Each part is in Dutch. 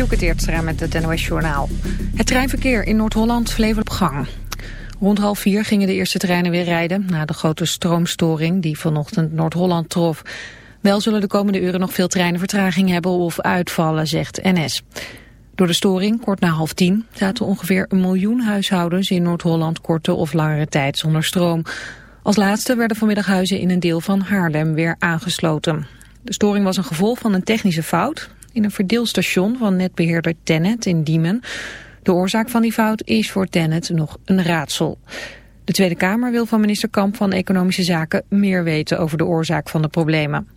Dielke Teertstra met het NOS Journaal. Het treinverkeer in Noord-Holland levert op gang. Rond half vier gingen de eerste treinen weer rijden... na de grote stroomstoring die vanochtend Noord-Holland trof. Wel zullen de komende uren nog veel treinen vertraging hebben of uitvallen, zegt NS. Door de storing, kort na half tien, zaten ongeveer een miljoen huishoudens in Noord-Holland korte of langere tijd zonder stroom. Als laatste werden vanmiddag huizen in een deel van Haarlem weer aangesloten. De storing was een gevolg van een technische fout in een verdeelstation van netbeheerder Tennet in Diemen. De oorzaak van die fout is voor Tennet nog een raadsel. De Tweede Kamer wil van minister Kamp van Economische Zaken meer weten over de oorzaak van de problemen.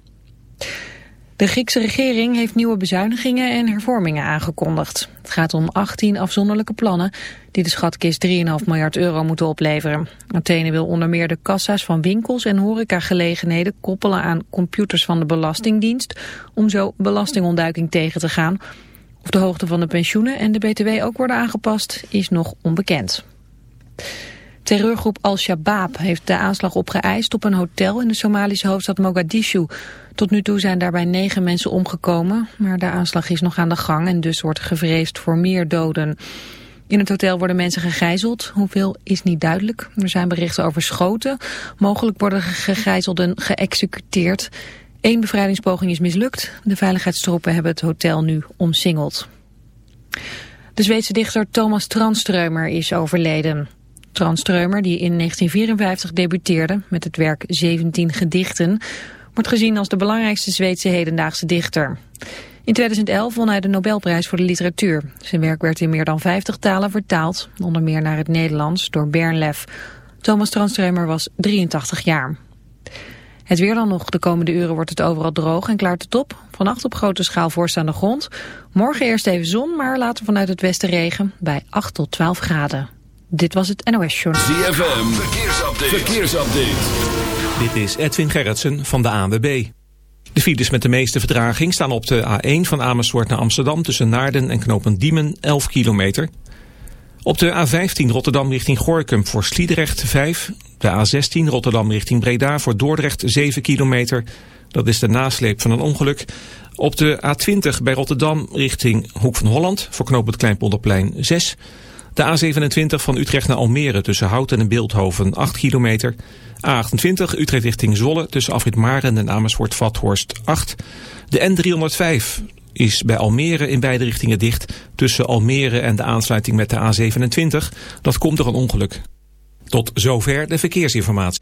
De Griekse regering heeft nieuwe bezuinigingen en hervormingen aangekondigd. Het gaat om 18 afzonderlijke plannen die de schatkist 3,5 miljard euro moeten opleveren. Athene wil onder meer de kassa's van winkels en horecagelegenheden koppelen aan computers van de Belastingdienst om zo belastingontduiking tegen te gaan. Of de hoogte van de pensioenen en de btw ook worden aangepast is nog onbekend. Terreurgroep Al-Shabaab heeft de aanslag opgeëist op een hotel in de Somalische hoofdstad Mogadishu. Tot nu toe zijn daarbij negen mensen omgekomen, maar de aanslag is nog aan de gang en dus wordt gevreesd voor meer doden. In het hotel worden mensen gegijzeld, hoeveel is niet duidelijk. Er zijn berichten over schoten, mogelijk worden gegijzelden geëxecuteerd. Eén bevrijdingspoging is mislukt, de veiligheidstroepen hebben het hotel nu omsingeld. De Zweedse dichter Thomas Tranströmer is overleden. Tranströmer, die in 1954 debuteerde met het werk 17 gedichten, wordt gezien als de belangrijkste Zweedse hedendaagse dichter. In 2011 won hij de Nobelprijs voor de literatuur. Zijn werk werd in meer dan 50 talen vertaald, onder meer naar het Nederlands door Bernlef. Thomas Tranströmer was 83 jaar. Het weer dan nog. De komende uren wordt het overal droog en klaart het op. Vannacht op grote schaal vorst aan de grond. Morgen eerst even zon, maar later vanuit het westen regen bij 8 tot 12 graden. Dit was het NOS Journal. ZFM, verkeersupdate. verkeersupdate. Dit is Edwin Gerritsen van de ANWB. De files met de meeste vertraging staan op de A1 van Amersfoort naar Amsterdam... tussen Naarden en knooppunt Diemen, 11 kilometer. Op de A15 Rotterdam richting Gorkum voor Sliedrecht 5. De A16 Rotterdam richting Breda voor Dordrecht 7 kilometer. Dat is de nasleep van een ongeluk. Op de A20 bij Rotterdam richting Hoek van Holland voor knooppunt Kleinpolderplein 6 de A27 van Utrecht naar Almere tussen Houten en Beeldhoven 8 kilometer. A28 Utrecht richting Zwolle tussen Afrit Maren en Amersfoort-Vathorst 8. De N305 is bij Almere in beide richtingen dicht tussen Almere en de aansluiting met de A27. Dat komt door een ongeluk. Tot zover de verkeersinformatie.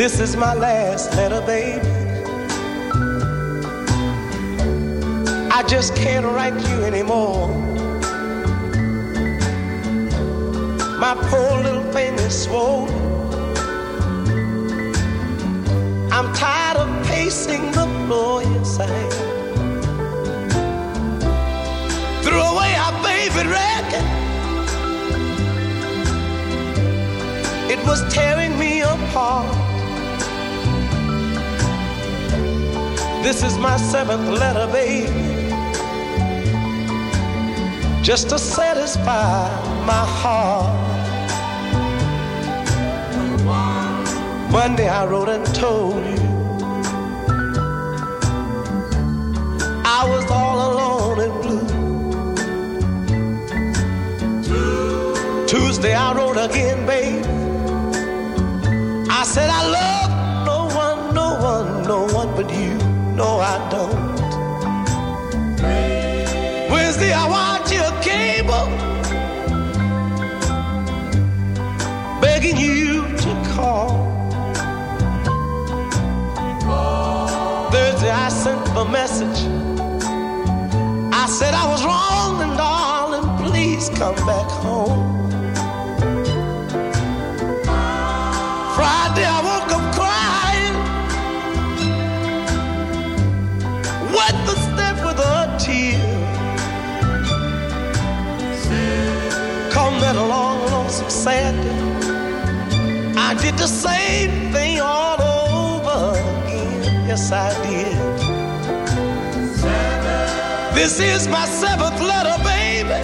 This is my last letter, baby. I just can't write you anymore. My poor little pen is swollen. I'm tired of pacing the floor, yes I am. Threw away our favorite record. It was tearing me apart. This is my seventh letter, baby. just to satisfy my heart. Monday I wrote and told you I was all alone and blue. Tuesday I wrote again, babe. I said I love No, I don't. Wednesday I watch your cable, begging you to call. Thursday I sent a message. I said I was wrong and darling, please come back home. Saturday, I did the same thing all over again. Yes, I did. This is my seventh letter, baby.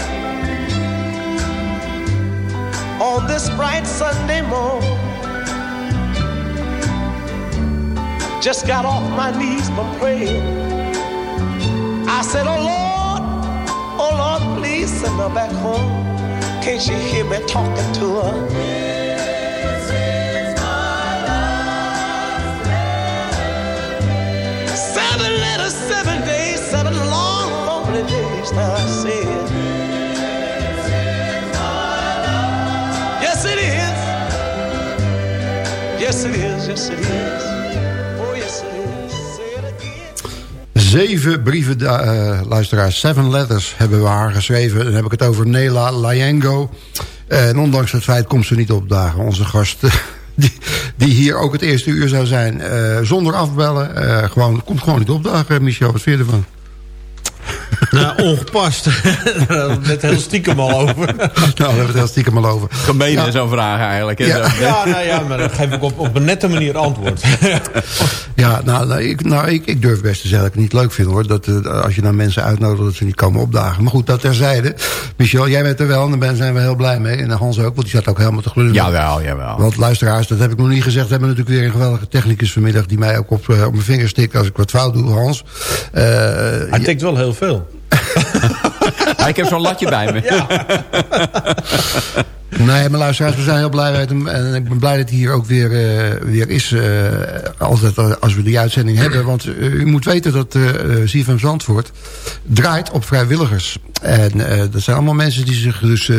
On this bright Sunday morning, just got off my knees from praying. I said, Oh Lord, oh Lord, please send her back home. Can't she hear me talking to her? Seven letters, seven days, seven long, lonely days. Now I Yes, it is. Yes, it is. Yes, it is. Zeven brieven, eh, luisteraars, seven letters hebben we haar geschreven. Dan heb ik het over Nela Layengo. En ondanks het feit komt ze niet opdagen. Onze gast, die, die hier ook het eerste uur zou zijn. eh, zonder afbellen. eh, gewoon, komt gewoon niet opdagen, Michel. Wat vind je ervan? Nou, ongepast. Met heel stiekem al over. nou, daar hebben we het heel stiekem al over. Gemeen Ja. in zo'n vraag eigenlijk. hè, Ja. zo. Ja, nou ja, maar dan geef ik op, op een nette manier antwoord. Ja, nou, nou, ik, nou ik, ik durf best te zeggen dat ik het niet leuk vind hoor. Dat eh, als je dan mensen uitnodigt dat ze niet komen opdagen. Maar goed, dat terzijde. Michel, jij bent er wel en daar zijn we heel blij mee. En Hans ook, want die zat ook helemaal te glunderen. Jawel, jawel. Want luisteraars, dat heb ik nog niet gezegd... we hebben natuurlijk weer een geweldige technicus vanmiddag... die mij ook op, eh, op mijn vingers stikt als ik wat fout doe, Hans. Eh, Hij tikt wel heel veel. Ja, ik heb zo'n latje bij me. Nee, maar luisteraars, we zijn heel blij met hem. En ik ben blij dat hij hier ook weer, eh, weer is. eh, altijd eh, als we die uitzending hebben. Want u moet weten dat CFM Zandvoort draait op vrijwilligers. En dat zijn allemaal mensen die zich dus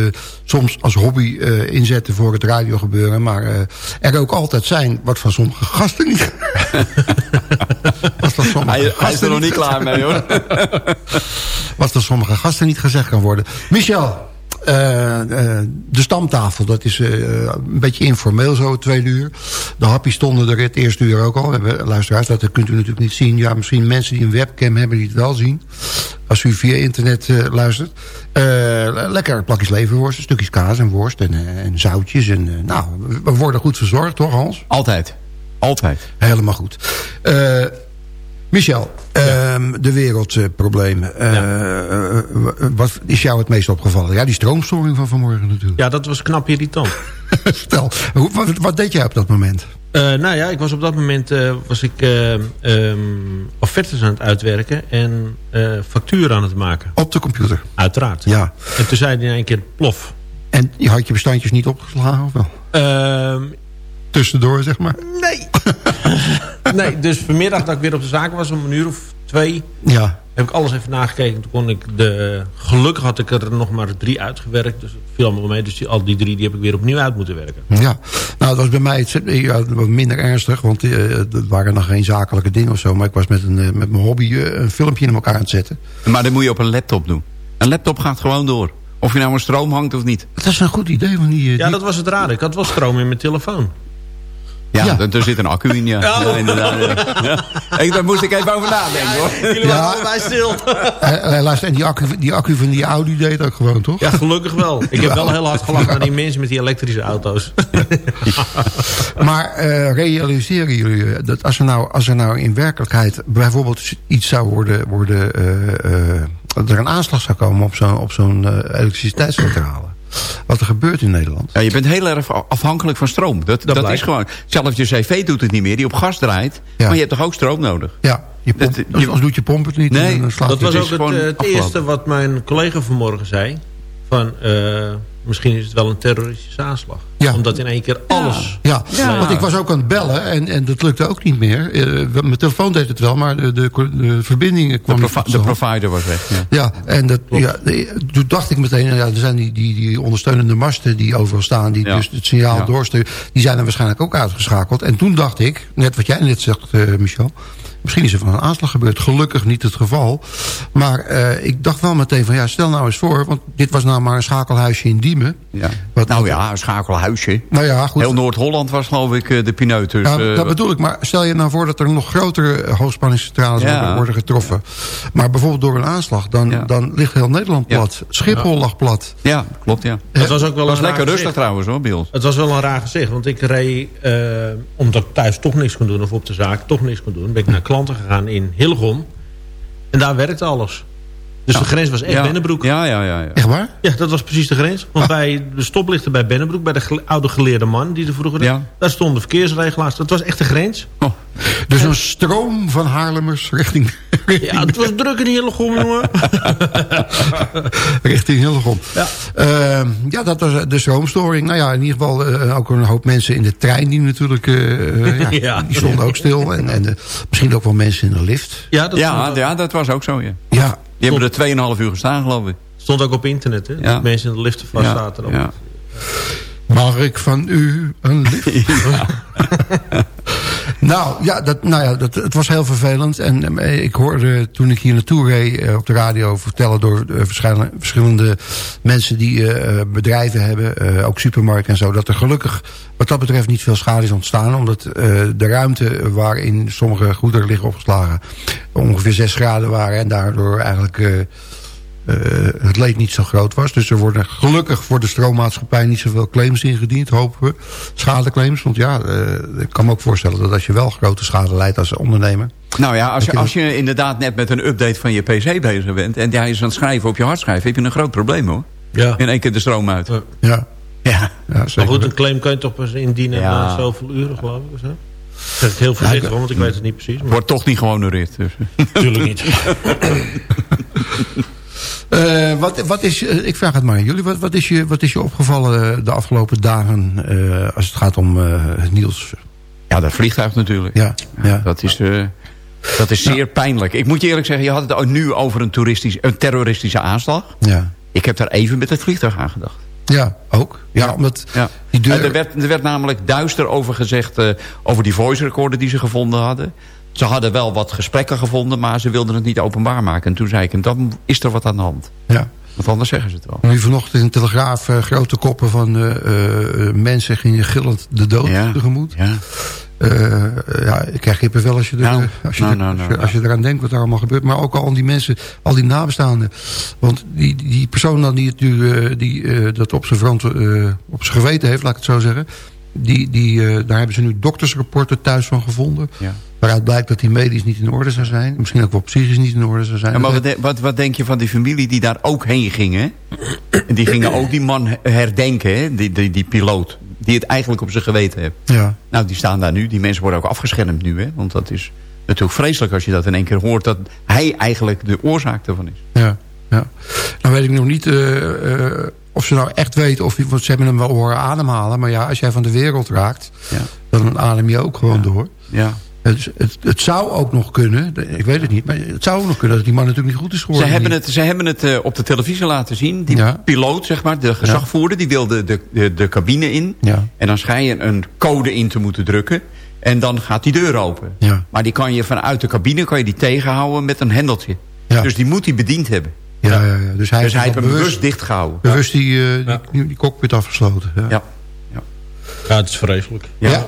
soms als hobby inzetten voor het radiogebeuren. Maar er ook altijd zijn wat van sommige gasten niet... wat van sommige Hij, hij is er nog niet klaar mee hoor. wat door sommige gasten niet gezegd kan worden. Michel, eh, eh, de stamtafel, dat is eh, een beetje informeel zo, tweede uur. De happies stonden er het eerste uur ook al. We hebben, luisteraars, dat kunt u natuurlijk niet zien. Ja, misschien mensen die een webcam hebben die het wel zien. Als u via internet luistert. Eh, lekker plakjes leverworst, stukjes kaas en worst en, en zoutjes. En, nou, we worden goed verzorgd, toch Hans? Altijd. Altijd. Helemaal goed. Michel, ehm, de wereldproblemen. Eh, eh, wat is jou het meest opgevallen? Ja, die stroomstoring van vanmorgen natuurlijk. Ja, dat was knap irritant. Hoe- wat, wat deed jij op dat moment? Eh, nou ja, ik was op dat moment was ik, eh, ehm, offertes aan het uitwerken en facturen aan het maken. Op de computer. Uiteraard. Ja. En toen zei hij in één keer plof. En je had je bestandjes niet opgeslagen of wel? Tussendoor, zeg maar. nee. nee, dus vanmiddag dat ik weer op de zaak was, om een uur of twee... Ja. heb ik alles even nagekeken. Toen kon ik de... Gelukkig had ik er nog maar drie uitgewerkt. Dus het viel allemaal mee. Dus die, al die drie die heb ik weer opnieuw uit moeten werken. Ja, nou het was bij mij het, ja, wat minder ernstig, want eh, het waren nog geen zakelijke dingen of zo. Maar ik was met, een, eh, met mijn hobby eh, een filmpje in elkaar aan het zetten. Maar dat moet je op een laptop doen. Een laptop gaat gewoon door. Of je nou een stroom hangt of niet. Dat is een goed idee van die... eh, Ja, die- dat was het raar. Ik had wel stroom in mijn telefoon. Ja, Ja. Er, er zit een accu in, ja. ja inderdaad. Ja. Ik, daar moest ik even over nadenken, hoor. Jullie Ja. waren allebei stil. Luister, en die accu, die accu van die Audi deed ook gewoon, toch? Ja, gelukkig wel. Ik heb wel heel hard gelachen aan die mensen met die elektrische auto's. Maar eh, realiseren jullie eh, dat als er, nou, als er nou in werkelijkheid bijvoorbeeld iets zou worden, worden eh, eh, dat er een aanslag zou komen op zo'n op zo'n elektriciteitscentrale. Wat er gebeurt in Nederland. Ja, je bent heel erg afhankelijk van stroom. Dat, dat, is gewoon. Zelfs je cv doet het niet meer, die op gas draait. Ja. Maar je hebt toch ook stroom nodig? Ja, je pompt, Dat- anders je- anders doet je pomp het niet. Nee, dan slaat Dat het. was is ook het, eh, het eerste wat mijn collega vanmorgen zei. Van, eh, misschien is het wel een terroristische aanslag. Ja. Omdat in één keer alles... Ja, Ja. want ik was ook aan het bellen en, en dat lukte ook niet meer. Eh, mijn telefoon deed het wel, maar de, de, de verbinding De, kwam provi- de stand. provider was weg. Ja. Ja, en dat, ja, de- toen dacht ik meteen, ja, er zijn die, die, die ondersteunende masten die overal staan, die Ja. dus het signaal Ja. doorsturen, die zijn er waarschijnlijk ook uitgeschakeld. En toen dacht ik, net wat jij net zegt, eh, Michel, misschien is er van een aanslag gebeurd. Gelukkig niet het geval. Maar eh, ik dacht wel meteen van, ja, stel nou eens voor, want dit was nou maar een schakelhuisje in Diemen. Ja. Wat- nou ja, een schakelhuisje. Nou ja, goed. Heel Noord-Holland was geloof ik eh, de pineut. Dus, Nou, eh, dat bedoel ik, maar stel je nou voor dat er nog grotere hoogspanningscentrales Ja. worden, worden getroffen. Maar bijvoorbeeld door een aanslag, dan, Ja. dan ligt heel Nederland Ja. plat. Schiphol lag plat. ja, klopt ja. Het was ook wel was een lekker rustig gezicht. trouwens hoor, ons. Het was wel een raar gezicht, want ik reed, eh, omdat ik thuis toch niks kon doen... of op de zaak toch niks kon doen... ben ik naar klanten gegaan in Hillegom. En daar werkte alles. Dus de grens was echt ja. Bennebroek. Ja. Ja, ja, ja. ja. Echt waar? dat was precies de grens. Want bij de stoplichten bij Bennebroek... bij de gele- oude geleerde man die er vroeger... Ja. daar stonden verkeersregelaars. Dat was echt de grens. Oh, Dus een stroom van Haarlemmers richting, richting, Ja, het was druk in Hillegom, jongen. richting Hillegom. Ja. Ehm, ja, dat was de stroomstoring. Nou ja, in ieder geval eh, ook een hoop mensen in de trein... die natuurlijk, eh, eh, ja, Ja. die stonden ook stil. En, en misschien ook wel mensen in de lift. Ja, dat ja, ja, dat was ook zo, ja. Ja, Die hebben er 2,5 uur gestaan, geloof ik. stond ook op internet, hè. Ja. Dat mensen in de liften vast zaten. op. ja. Mag ik van u een lift? Nou ja, dat, nou ja dat, het was heel vervelend. En eh, ik hoorde toen ik hier naartoe reed eh, op de radio vertellen door eh, verschillende, verschillende mensen die bedrijven hebben, eh, ook supermarkten en zo, dat er gelukkig wat dat betreft niet veel schade is ontstaan. Omdat eh, de ruimte waarin sommige goederen liggen opgeslagen ongeveer 6 graden waren en daardoor eigenlijk... eh, het leed niet zo groot was. Dus er worden gelukkig voor de stroommaatschappij niet zoveel claims ingediend, hopen we. Schadeclaims, want ja, eh, ik kan me ook voorstellen dat als je wel grote schade leidt als ondernemer. Nou ja, als je, als je inderdaad net met een update van je pc bezig bent... en hij is aan het schrijven op je hardschijf... heb je een groot probleem hoor. Ja. In één keer de stroom uit. Ja. Ja, Maar goed, een claim kan je toch pas indienen Ja. na zoveel uren, geloof ik. Of zo? Zeg ik heel voorzichtig, want ik weet het niet precies. Maar Wordt toch niet gewoon een rit. Dus. natuurlijk niet. Eh, wat, wat is, eh, ik vraag het maar aan jullie. Wat, wat, is, je, wat is je opgevallen eh, de afgelopen dagen als het gaat om het nieuws? Ja, dat vliegtuig natuurlijk. Ja, ja. Dat is, dat is zeer pijnlijk. Ik moet je eerlijk zeggen, je had het nu over een, toeristisch, een terroristische aanslag. Ja, Ik heb daar even met het vliegtuig aan gedacht. ja ook. Ja, omdat Ja. die deur... Er, werd, er werd namelijk duister over gezegd... over die voice recorder die ze gevonden hadden. Ze hadden wel wat gesprekken gevonden... maar ze wilden het niet openbaar maken. En toen zei ik, en dan is er wat aan de hand. ja. Want anders zeggen ze het wel. Nu vanochtend in de Telegraaf eh, grote koppen van eh, eh, mensen gingen gillend de dood Ja. tegemoet. Ja. Ja, ik krijg kippenvel als je, er, Nou, als, je nou, er- nou, als, je, als je eraan denkt wat er allemaal gebeurt. Maar ook al die mensen, al die nabestaanden. Want die, die persoon dan die, het nu, die dat op zijn, op zijn geweten heeft, laat ik het zo zeggen. Die, die, eh, daar hebben ze nu doktersrapporten thuis van gevonden. Ja. Waaruit blijkt dat die medisch niet in orde zou zijn. Misschien ook wel psychisch niet in orde zou zijn. Ja, maar wat, de- wat, wat denk je van die familie die daar ook heen gingen? En die gingen ook die man herdenken, hè? Die, die, die piloot. Die het eigenlijk op zijn geweten heeft. ja. Nou, die staan daar nu. Die mensen worden ook afgeschermd nu. Hè? Want dat is natuurlijk vreselijk als je dat in één keer hoort... dat hij eigenlijk de oorzaak ervan is. Ja, ja. Nou weet ik nog niet eh, eh, of ze nou echt weten... Of, want ze hebben hem wel horen ademhalen. Maar ja, als jij van de wereld raakt... Ja. dan adem je ook gewoon door. Ja. Het, het, het zou ook nog kunnen, ik weet het niet... maar het zou ook nog kunnen dat die man natuurlijk niet goed is Ze geworden. hebben Die- het, ze hebben het eh, op de televisie laten zien. Die Ja. piloot, zeg maar, de gezagvoerder... die wilde de, de, de cabine in. En dan schijn je een code in te moeten drukken. En dan gaat die deur open. Maar die kan je vanuit de cabine kan je die tegenhouden met een hendeltje. Dus die moet hij bediend hebben. Ja, ja, ja. Dus hij dus hij heeft hem bewust, bewust dichtgehouden. bewust die, eh, Ja. die, die cockpit afgesloten. Ja. Ja. Ja, het is vreselijk. Ja. Ja.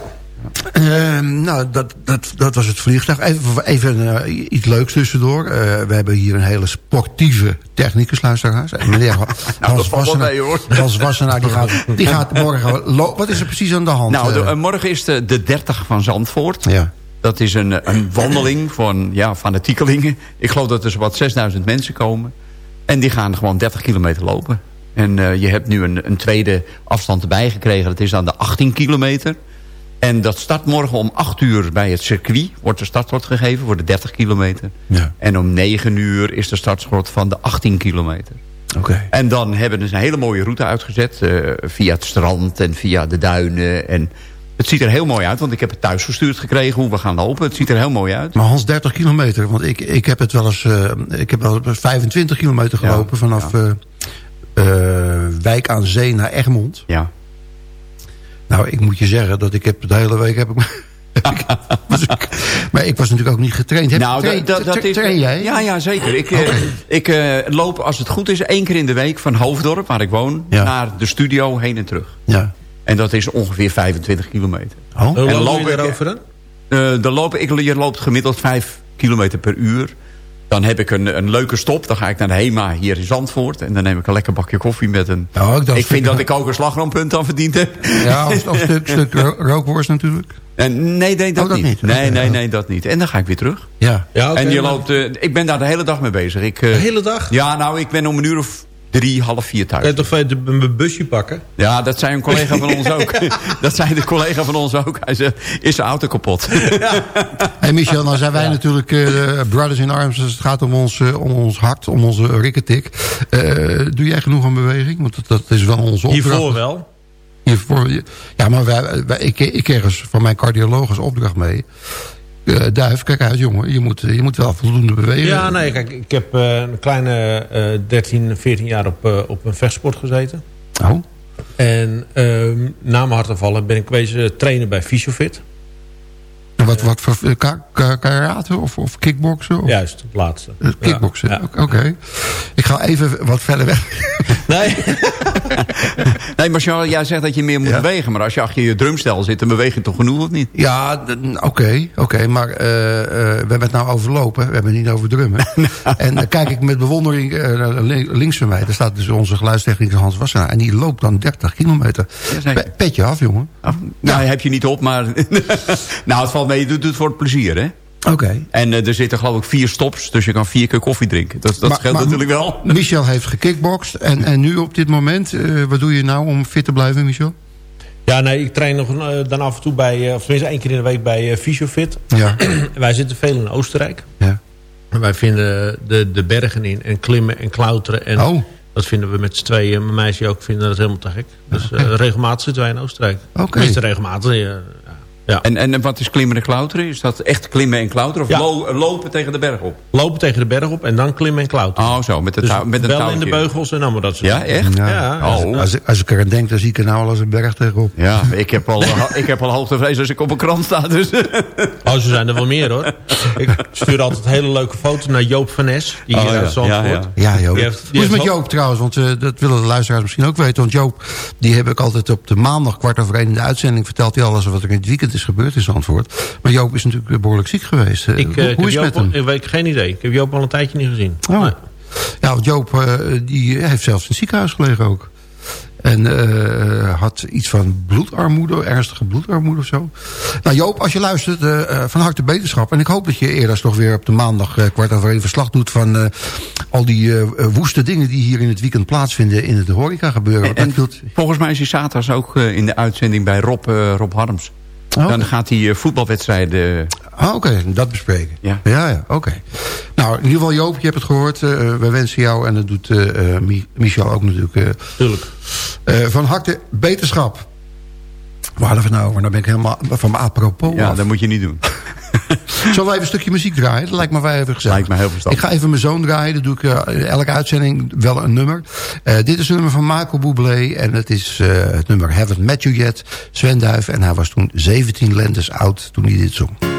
Ehm, nou, dat, dat, dat was het vliegtuig. Even, even eh, iets leuks tussendoor. Eh, we hebben hier een hele sportieve technicus, luisteraars. En Meneer Nou, Hans mee, hoor. Hans Wassenaar, die gaat, die gaat morgen... Wat is er precies aan de hand? Nou, de- morgen is de, de 30 van Zandvoort. ja. Dat is een, een wandeling van ja, fanatiekelingen. Ik geloof dat er zo wat 6000 mensen komen. En die gaan gewoon 30 kilometer lopen. En eh, je hebt nu een, een tweede afstand erbij gekregen. Dat is dan de 18 kilometer. En dat start morgen om 8 uur bij het circuit. Wordt de startschot gegeven voor de 30 kilometer. Ja. En om 9 uur is de startschot van de 18 kilometer. Oké. En dan hebben ze een hele mooie route uitgezet. eh, via het strand en via de duinen. En het ziet er heel mooi uit. Want ik heb het thuis gestuurd gekregen hoe we gaan lopen. Het ziet er heel mooi uit. Maar Hans, 30 kilometer. Want ik, ik heb het wel eens... eh, ik heb wel eens 25 kilometer gelopen vanaf eh, eh, Wijk aan Zee naar Egmond. Ja. Nou, ik moet je zeggen dat ik heb de hele week... Heb ik, ik- maar ik was natuurlijk ook niet getraind. Heb, Nou, dat, dat, is, train jij? Ja, ja, zeker. Ik, ik loop, als het goed is, één keer in de week van Hoofddorp, waar ik woon, Ja. naar de studio heen en terug. Ja. En dat is ongeveer 25 kilometer. Oh? Hoe En lang loop je daarover dan? Eh dan loop ik, je loopt gemiddeld 5 kilometer per uur. Dan heb ik een, een leuke stop. Dan ga ik naar de HEMA hier in Zandvoort. En dan neem ik een lekker bakje koffie met een... Nou, ik dacht- ik vind dat ik ook een slagroompunt aan verdiend heb. Ja, of, of een stuk, stuk ro- rookworst natuurlijk. En nee, nee, dat, Oh, dat niet. niet. Nee, nee, ja. nee, dat niet. En dan ga ik weer terug. Ja. Ja, en je loopt... eh, ik ben daar de hele dag mee bezig. Ik, eh, De hele dag? Ja, nou, ik ben om een uur of drie, half vier thuis. Kan je toch een busje pakken? Ja, dat zei een collega van ons ook. dat zei de collega van ons ook. Hij zei, is de auto kapot? Hey Michel, nou zijn wij natuurlijk eh, brothers in arms als het gaat om ons, eh, om ons hart, om onze rikketik. Eh, doe jij genoeg aan beweging? Want dat, dat is wel onze opdracht. Hiervoor wel. Hiervoor, ja, maar wij, wij, ik, ik kreeg eens van mijn cardioloog als opdracht mee. Eh, Duif, kijk uit jongen, je moet, je moet wel voldoende bewegen. Ja, nee, kijk, ik heb eh, een kleine eh 13, 14 jaar op, eh, op een vechtsport gezeten. Oh, En ehm, na mijn hartaanvallen ben ik wezen trainen bij Fysiofit. Wat, wat voor eh, ka- ka- karate of, of kickboksen? Of, Juist, het laatste. Eh, kickboksen, Ja, oké. Ik ga even wat verder weg. Nee, nee, maar Charles, jij zegt dat je meer moet Ja. bewegen. Maar als je achter je drumstel zit, dan beweeg je toch genoeg of niet? Ja, oké, oké, maar eh, eh, we hebben het nou over lopen, we hebben het niet over drummen. en dan kijk ik met bewondering links van mij, daar staat dus onze geluidstechnicus Hans Wassenaar. En die loopt dan 30 kilometer. Jazeker. Pe- petje af, jongen. Nou, nou, heb je niet op, maar... nou, het valt mee. Je doet het voor het plezier, hè? Oké. En eh, er zitten geloof ik vier stops, dus je kan vier keer koffie drinken. Dat, dat Maar- scheelt maar- natuurlijk wel. Michel heeft gekickboxd. En, en nu op dit moment, eh, wat doe je nou om fit te blijven, Michel? ja, nee, ik train nog eh, dan af en toe bij, eh, of tenminste één keer in de week bij eh, Fysiofit. Ja. Wij zitten veel in Oostenrijk. ja. En wij vinden de, de bergen in en klimmen en klauteren. En Oh, dat vinden we met z'n tweeën. Mijn meisje ook vinden dat helemaal te gek. Dus eh, regelmatig zitten wij in Oostenrijk. Oké. Tenminste regelmatig. Eh, ja. En, en wat is klimmen en klauteren? Is dat echt klimmen en klauteren? Of Ja. lo- lopen tegen de berg op? Lopen tegen de berg op en dan klimmen en klauteren. Oh, zo, met, de dus met een wel touwtje. in de beugels en allemaal dat soort Ja, dingen. echt? ja. Ja, Oh. Als, ik- als ik er aan denk, dan zie ik er nou al als een berg tegenop. Ja, ik heb al, ik heb al hoogtevrees als ik op een krant sta. Dus. Oh, zo zijn er wel meer hoor. Ik stuur altijd hele leuke foto's naar Joop van Nes. Die Oh, hier ja. Zandvoort. Ja, ja. Ja, Joop. Die heeft- die Hoe is met Joop trouwens? Want eh, dat willen de luisteraars misschien ook weten. Want Joop, die heb ik altijd op de maandag kwart over één in de uitzending... vertelt hij alles wat er in het weekend is gebeurd in Zandvoort. Maar Joop is natuurlijk eh, behoorlijk ziek geweest. Eh, Ik, hoe eh, hoe is het met Joop, hem? ik weet geen idee. Ik heb Joop al een tijdje niet gezien. Oh. Nee. Ja, want Joop eh, die heeft zelfs in het ziekenhuis gelegen ook. En eh, had iets van bloedarmoede, ernstige bloedarmoede of zo. Nou Joop, als je luistert, van harte beterschap. En ik hoop dat je eerder toch weer op de maandag eh, kwart over één verslag doet... van eh, al die eh, woeste dingen die hier in het weekend plaatsvinden in het horeca gebeuren. En volgens mij is hij zaterdags ook eh, in de uitzending bij Rob, eh, Rob Harms. Oh. Dan gaat hij eh, voetbalwedstrijden... Ah, oké, dat bespreken. Ja. ja, ja oké. Nou, in ieder geval Joop, je hebt het gehoord. eh, we wensen jou, en dat doet eh, eh, Mi- Michel ook natuurlijk... eh, Tuurlijk. Eh, van harte beterschap. Waar het nou over? Nou ben ik helemaal van mijn apropos ja, af. dat moet je niet doen. Zullen we even een stukje muziek draaien? Dat lijkt me wel even gezellig. Lijkt me heel verstandig. Ik ga even mijn zoon draaien. Dat doe ik eh, elke uitzending wel een nummer. Eh, dit is een nummer van Michael Bublé. En het is eh, het nummer Haven't Met You Yet. Sven Duif. En hij was toen 17 lentes oud toen hij dit zong.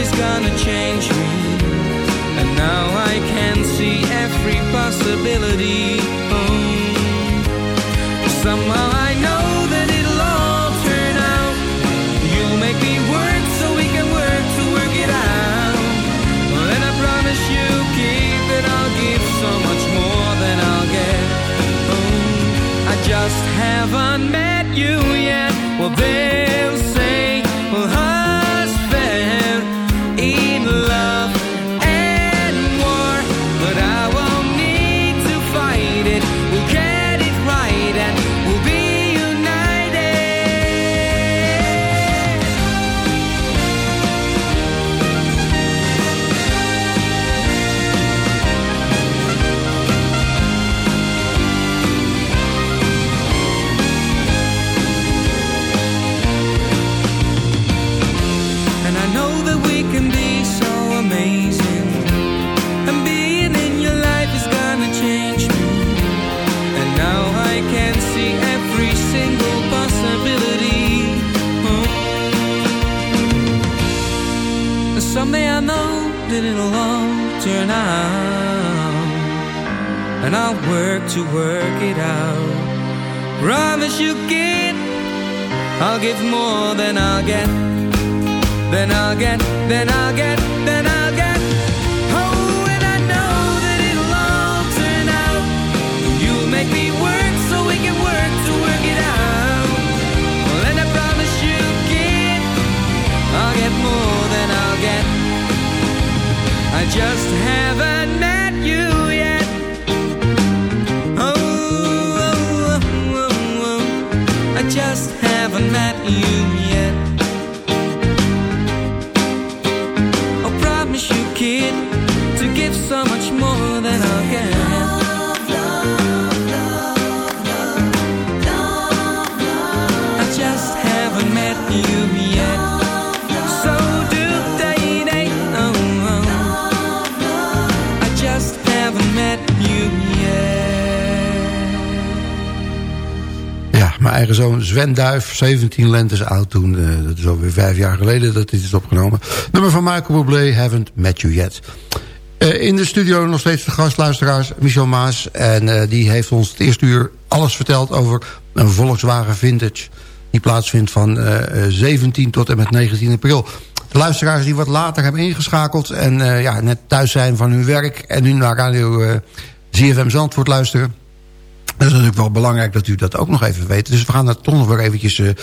Is gonna change me. And now I can see every possibility. Oh. Somehow I know that it'll all turn out. You'll make me work so we can work to work it out. Well, and I promise you, kid, that I'll give so much more than I'll get. Oh, I just haven't met you yet. Well, they'll that it'll turn. And I'll work to work it out. Promise you, kid, I'll give more than I'll get. Then I'll get, then I'll get, then Sven Duif, 17 lentes oud toen. eh, dat is alweer vijf jaar geleden dat dit is opgenomen. Nummer van Michael Bublé, Haven't Met You Yet. Eh, in de studio nog steeds de gastluisteraars Michel Maas. En eh, die heeft ons het eerste uur alles verteld over een Volkswagen Vintage. Die plaatsvindt van eh, eh, 17 tot en met 19 april. De luisteraars die wat later hebben ingeschakeld... en ja, net thuis zijn van hun werk... en nu naar radio ZFM Zandvoort luisteren... Dat is natuurlijk wel belangrijk dat u dat ook nog even weet. Dus we gaan dat toch nog weer eventjes uh,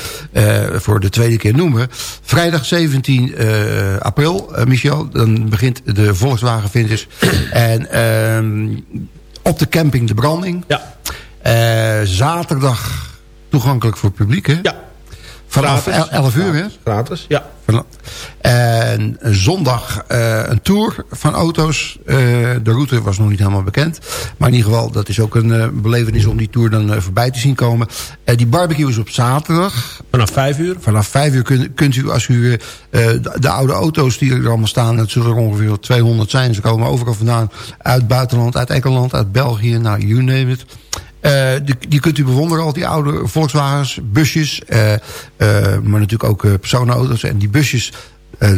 voor de tweede keer noemen. Vrijdag 17 uh, april, Michel, dan begint de Volkswagen Vintage. en op de camping De Branding. Ja. zaterdag toegankelijk voor het publiek, hè? Ja. Vanaf Gratis. 11 uur, hè? Gratis, ja. En zondag uh, een tour van auto's. Uh, de route was nog niet helemaal bekend. Maar in ieder geval, dat is ook een uh, belevenis om die tour dan voorbij te zien komen. die barbecue is op zaterdag. Vanaf vijf uur? Vanaf vijf uur kunt, kunt u, als u de, de, oude auto's die er allemaal staan... het zullen er ongeveer 200 zijn. Ze komen overal vandaan. Uit buitenland, uit Engeland, uit België. Nou, you name it. Uh, die, die, kunt u bewonderen, al die oude Volkswagens, busjes. Uh, uh, maar natuurlijk ook personenauto's. En die busjes,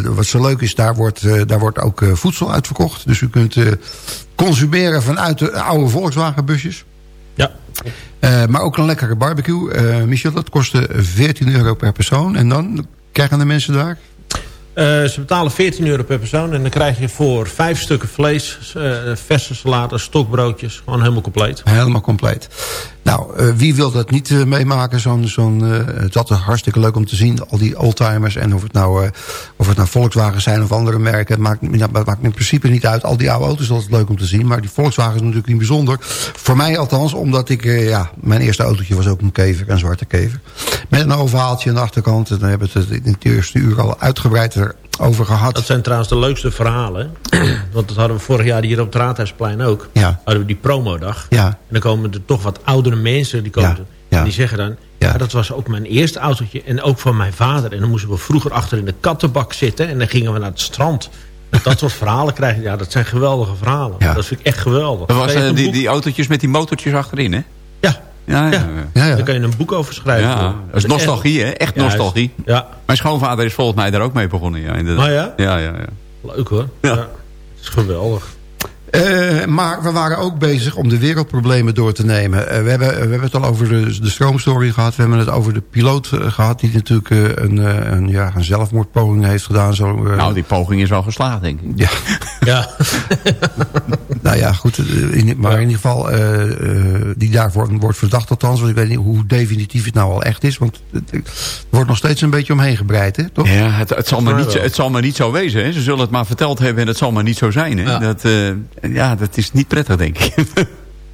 wat zo leuk is, daar wordt, daar wordt ook voedsel uitverkocht. Dus u kunt consumeren vanuit de oude Volkswagen busjes. Ja. maar ook een lekkere barbecue. Michel, dat kostte 14 euro per persoon. En dan krijgen de mensen daar? Eh, ze betalen 14 euro per persoon. En dan krijg je voor vijf stukken vlees, eh, verse salade, stokbroodjes. Gewoon helemaal compleet. Helemaal compleet. Nou, eh, wie wil dat niet eh, meemaken? Zo'n, zo'n, eh, het is hartstikke leuk om te zien. Al die oldtimers. En of het nou, eh, of het nou Volkswagen zijn of andere merken. Het maakt, maakt in principe niet uit. Al die oude auto's is altijd leuk om te zien. Maar die Volkswagen is natuurlijk niet bijzonder. Voor mij althans. Omdat ik, ja, mijn eerste autootje was ook een kever. Een zwarte kever. Met een ovaaltje aan de achterkant. En dan hebben we het in het eerste uur al uitgebreid erover gehad. Dat zijn trouwens de leukste verhalen. Want dat hadden we vorig jaar hier op het Raadhuisplein ook. Ja. Hadden we die promodag. Ja. En dan komen er toch wat oudere mensen. Die, komen Ja, ja. En die zeggen dan... Ja. dat was ook mijn eerste autootje. En ook van mijn vader. En dan moesten we vroeger achter in de kattenbak zitten. En dan gingen we naar het strand. En dat soort verhalen krijgen. Ja, dat zijn geweldige verhalen. Ja. Dat vind ik echt geweldig. Dat was die, die autootjes met die motortjes achterin, hè? Ja, Ja, daar kan je een boek over schrijven. Ja, dat is nostalgie, hè? Echt nostalgie. Ja, Mijn schoonvader is volgens mij daar ook mee begonnen, ja. Inderdaad. Oh ja? Ja, ja, ja. leuk hoor. Ja. Ja. Het is geweldig. Eh, maar we waren ook bezig om de wereldproblemen door te nemen. Eh, we, hebben, we hebben het al over de, de stroomstoring gehad. We hebben het over de piloot eh, gehad... die natuurlijk eh, een, eh, een, ja, een zelfmoordpoging heeft gedaan. Zo, eh, Nou, die poging is wel geslaagd, denk ik. ja, Ja. nou ja, goed. In, maar in ieder geval, eh, eh, die daarvoor wordt verdacht althans. Want ik weet niet hoe definitief het nou al echt is. Want het, er wordt nog steeds een beetje omheen gebreid, hè? Toch? Ja, het, het, zal maar niet, het zal maar niet zo wezen. Hè. Ze zullen het maar verteld hebben en het zal maar niet zo zijn. Hè. Ja. Dat, eh, ja, dat is niet prettig, denk ik.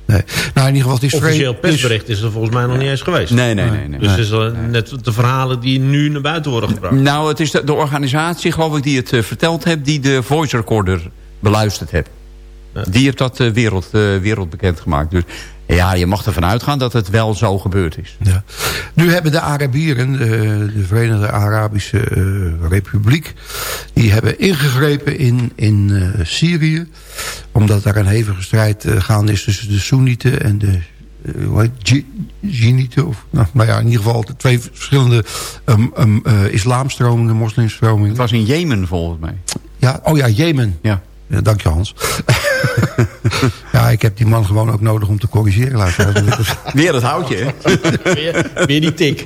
Nee. Nou, in ieder geval, het is Officieel dus- persbericht is er volgens mij nog niet eens geweest. nee, nee, nee. nee. Dus het is net de verhalen die nu naar buiten worden gebracht. Nou, het is de, de organisatie, geloof ik, die het eh, verteld heeft... die de voice recorder beluisterd heeft. Ja. Die heeft dat eh, wereld, eh, wereldbekend gemaakt. Dus ja, je mag ervan uitgaan dat het wel zo gebeurd is. Ja. Nu hebben de Arabieren, eh, de Verenigde Arabische eh, Republiek... die hebben ingegrepen in, in eh, Syrië... omdat daar een hevige strijd eh, gaande is tussen de Soenieten en de... het? Jinieten, of nou, nou ja, in ieder geval de twee verschillende um, um, islamstromingen, Het moslimstromingen. was in Jemen, volgens mij. Ja, oh ja, Jemen. Ja. Ja, dank je Hans. ja, ik heb die man gewoon ook nodig om te corrigeren. Luister. Weer het houtje, hè? Weer, weer die tik.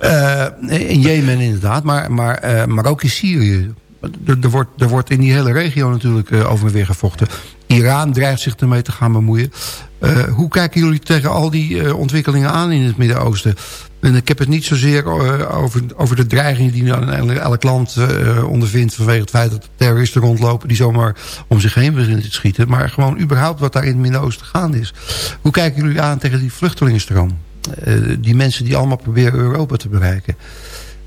Eh, in Jemen inderdaad, maar, maar, eh, maar ook in Syrië. Er, er, wordt, er wordt in die hele regio natuurlijk eh, over en weer gevochten. Iran dreigt zich ermee te gaan bemoeien. Eh, hoe kijken jullie tegen al die eh, ontwikkelingen aan in het Midden-Oosten? En ik heb het niet zozeer eh, over, over de dreigingen die elk land eh, ondervindt... vanwege het feit dat er terroristen rondlopen die zomaar om zich heen beginnen te schieten. Maar gewoon überhaupt wat daar in het Midden-Oosten gaande is. Hoe kijken jullie aan tegen die vluchtelingenstroom? Eh, die mensen die allemaal proberen Europa te bereiken.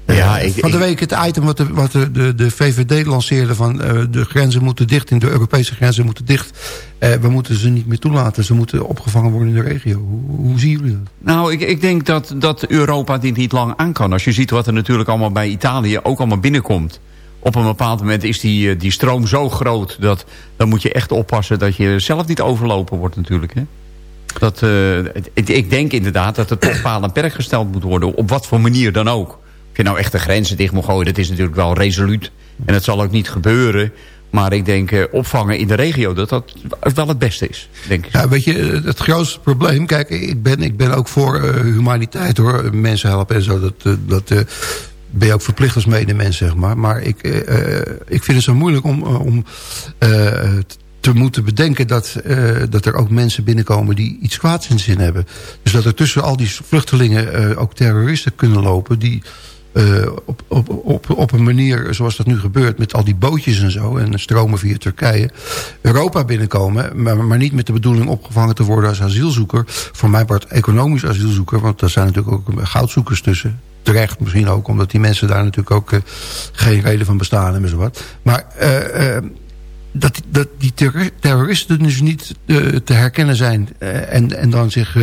Ja, ik- van de week het item wat de, wat de, de, de VVD lanceerde van eh, de grenzen moeten dicht, in de Europese grenzen moeten dicht. Eh, we moeten ze niet meer toelaten. Ze moeten opgevangen worden in de regio. Hoe, hoe zien jullie dat? Nou, ik, ik denk dat, dat Europa dit niet lang aan kan. Als je ziet wat er natuurlijk allemaal bij Italië ook allemaal binnenkomt. Op een bepaald moment is die, eh, die stroom zo groot... dat dan moet je echt oppassen dat je zelf niet overlopen wordt natuurlijk. Hè? Dat, eh, ik, ik denk inderdaad dat er toch paal en perk gesteld moet worden. Op wat voor manier dan ook. Je nou echt de grenzen dicht moet gooien, dat is natuurlijk wel resoluut. En dat zal ook niet gebeuren. Maar ik denk eh, opvangen in de regio, dat dat wel het beste is. Denk ik. Ja, weet je, het grootste probleem... Kijk, ik ben, ik ben ook voor eh, humaniteit hoor. Mensen helpen en zo. Dat, eh, dat ben je ook verplicht als medemens, zeg maar. Maar ik, ik vind het zo moeilijk om, om te moeten bedenken... Dat, dat er ook mensen binnenkomen die iets kwaads in zin hebben. Dus dat er tussen al die vluchtelingen ook terroristen kunnen lopen... die eh, op, op, op, op een manier zoals dat nu gebeurt... met al die bootjes en zo en stromen via Turkije... Europa binnenkomen, maar, maar niet met de bedoeling opgevangen te worden als asielzoeker. Voor mij wordt economisch asielzoeker, want daar zijn natuurlijk ook goudzoekers tussen. Terecht misschien ook, omdat die mensen daar natuurlijk ook eh, geen reden van bestaan en zo wat. Maar eh, dat, dat die terror- terroristen dus niet te herkennen zijn... en, en dan zich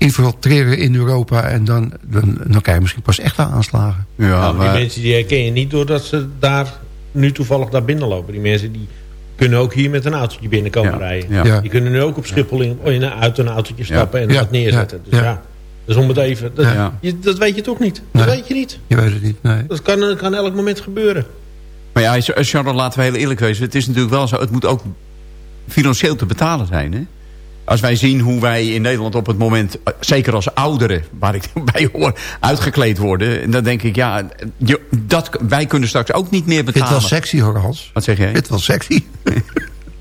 infiltreren in Europa... en dan, dan, dan krijg je misschien pas echte aanslagen. Ja, Nou, maar- Die mensen die herken je niet doordat ze daar nu toevallig daar binnenlopen. Die mensen die kunnen ook hier met een autootje binnenkomen Ja, rijden. ja. Ja. Die kunnen nu ook op Schiphol in, in een, uit een autootje stappen en Ja, wat neerzetten. ja, Dus ja. ja. Dus om het even... Dat, Ja. je, dat weet je toch niet? Dat Nee. weet je niet. Je weet het niet, nee. Dat kan, dat kan elk moment gebeuren. Maar ja, Charlotte, laten we heel eerlijk wezen. Het is natuurlijk wel zo, het moet ook financieel te betalen zijn. Hè? Als wij zien hoe wij in Nederland op het moment... eh, zeker als ouderen, waar ik bij hoor, uitgekleed worden... dan denk ik, ja, je, dat, wij kunnen straks ook niet meer vind het betalen. wel sexy hoor, Hans. Wat zeg jij? Vind het wel sexy.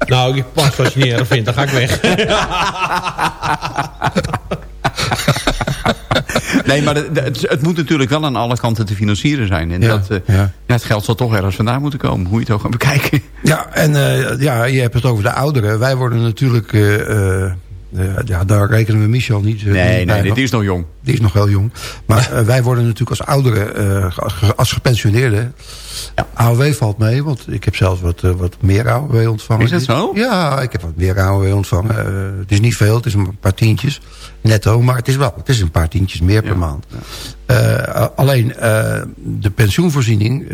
Nou, ik pas als je niet erg vindt, dan ga ik weg. Nee, maar het, het moet natuurlijk wel aan alle kanten te financieren zijn. En Ja, dat, eh, ja. geld zal toch ergens vandaan moeten komen. Hoe je het ook gaat bekijken. Ja, en eh, ja, je hebt het over de ouderen. Wij worden natuurlijk... eh, eh, ja, daar rekenen we Michel niet, eh, Nee, niet nee, dit is nog jong. Die is nog heel jong. Maar eh, wij worden natuurlijk als ouderen, als gepensioneerden... AOW valt mee, want ik heb zelfs wat, wat meer AOW ontvangen. Is dat zo? Ja, ik heb wat meer AOW ontvangen. Het is niet veel, het is een paar tientjes netto. Maar het is wel, het is een paar tientjes meer per Ja. maand. Alleen de pensioenvoorziening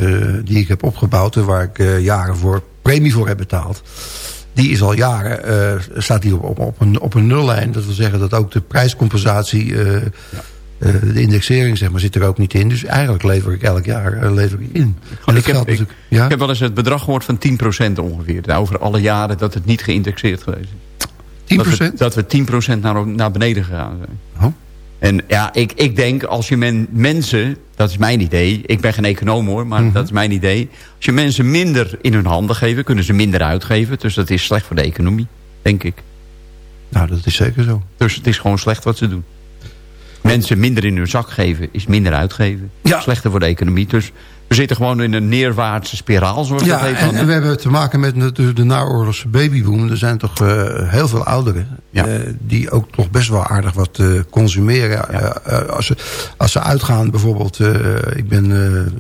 die ik heb opgebouwd... en waar ik jaren voor premie voor heb betaald... die is al jaren, eh, staat die op, op, op, een, op een nullijn. Dat wil zeggen dat ook de prijscompensatie... eh, eh, de indexering zeg maar, zit er ook niet in. Dus eigenlijk lever ik elk jaar lever ik in. Ik heb, geldt ik, natuurlijk- ja? ik heb wel eens het bedrag gehoord van 10% ongeveer. Nou, Over alle jaren dat het niet geïndexeerd geweest is. 10%? Dat we, dat we 10% naar, naar beneden gegaan zijn. Oh. En ja, ik, ik denk als je men, mensen, dat is mijn idee. Ik ben geen econoom hoor, maar Mhm. dat is mijn idee. Als je mensen minder in hun handen geven, kunnen ze minder uitgeven. Dus dat is slecht voor de economie, denk ik. Nou, dat is zeker zo. Dus het is gewoon slecht wat ze doen. Mensen minder in hun zak geven, is minder uitgeven. Ja. Slechter voor de economie. Dus we zitten gewoon in een neerwaartse spiraal, zoals dat Ja, heet. en, dan. en we hebben te maken met de, de naoorlogse babyboom. Er zijn toch eh, heel veel ouderen... Ja. eh, die ook toch best wel aardig wat eh, consumeren. Als, ze, als ze uitgaan, bijvoorbeeld... ik ben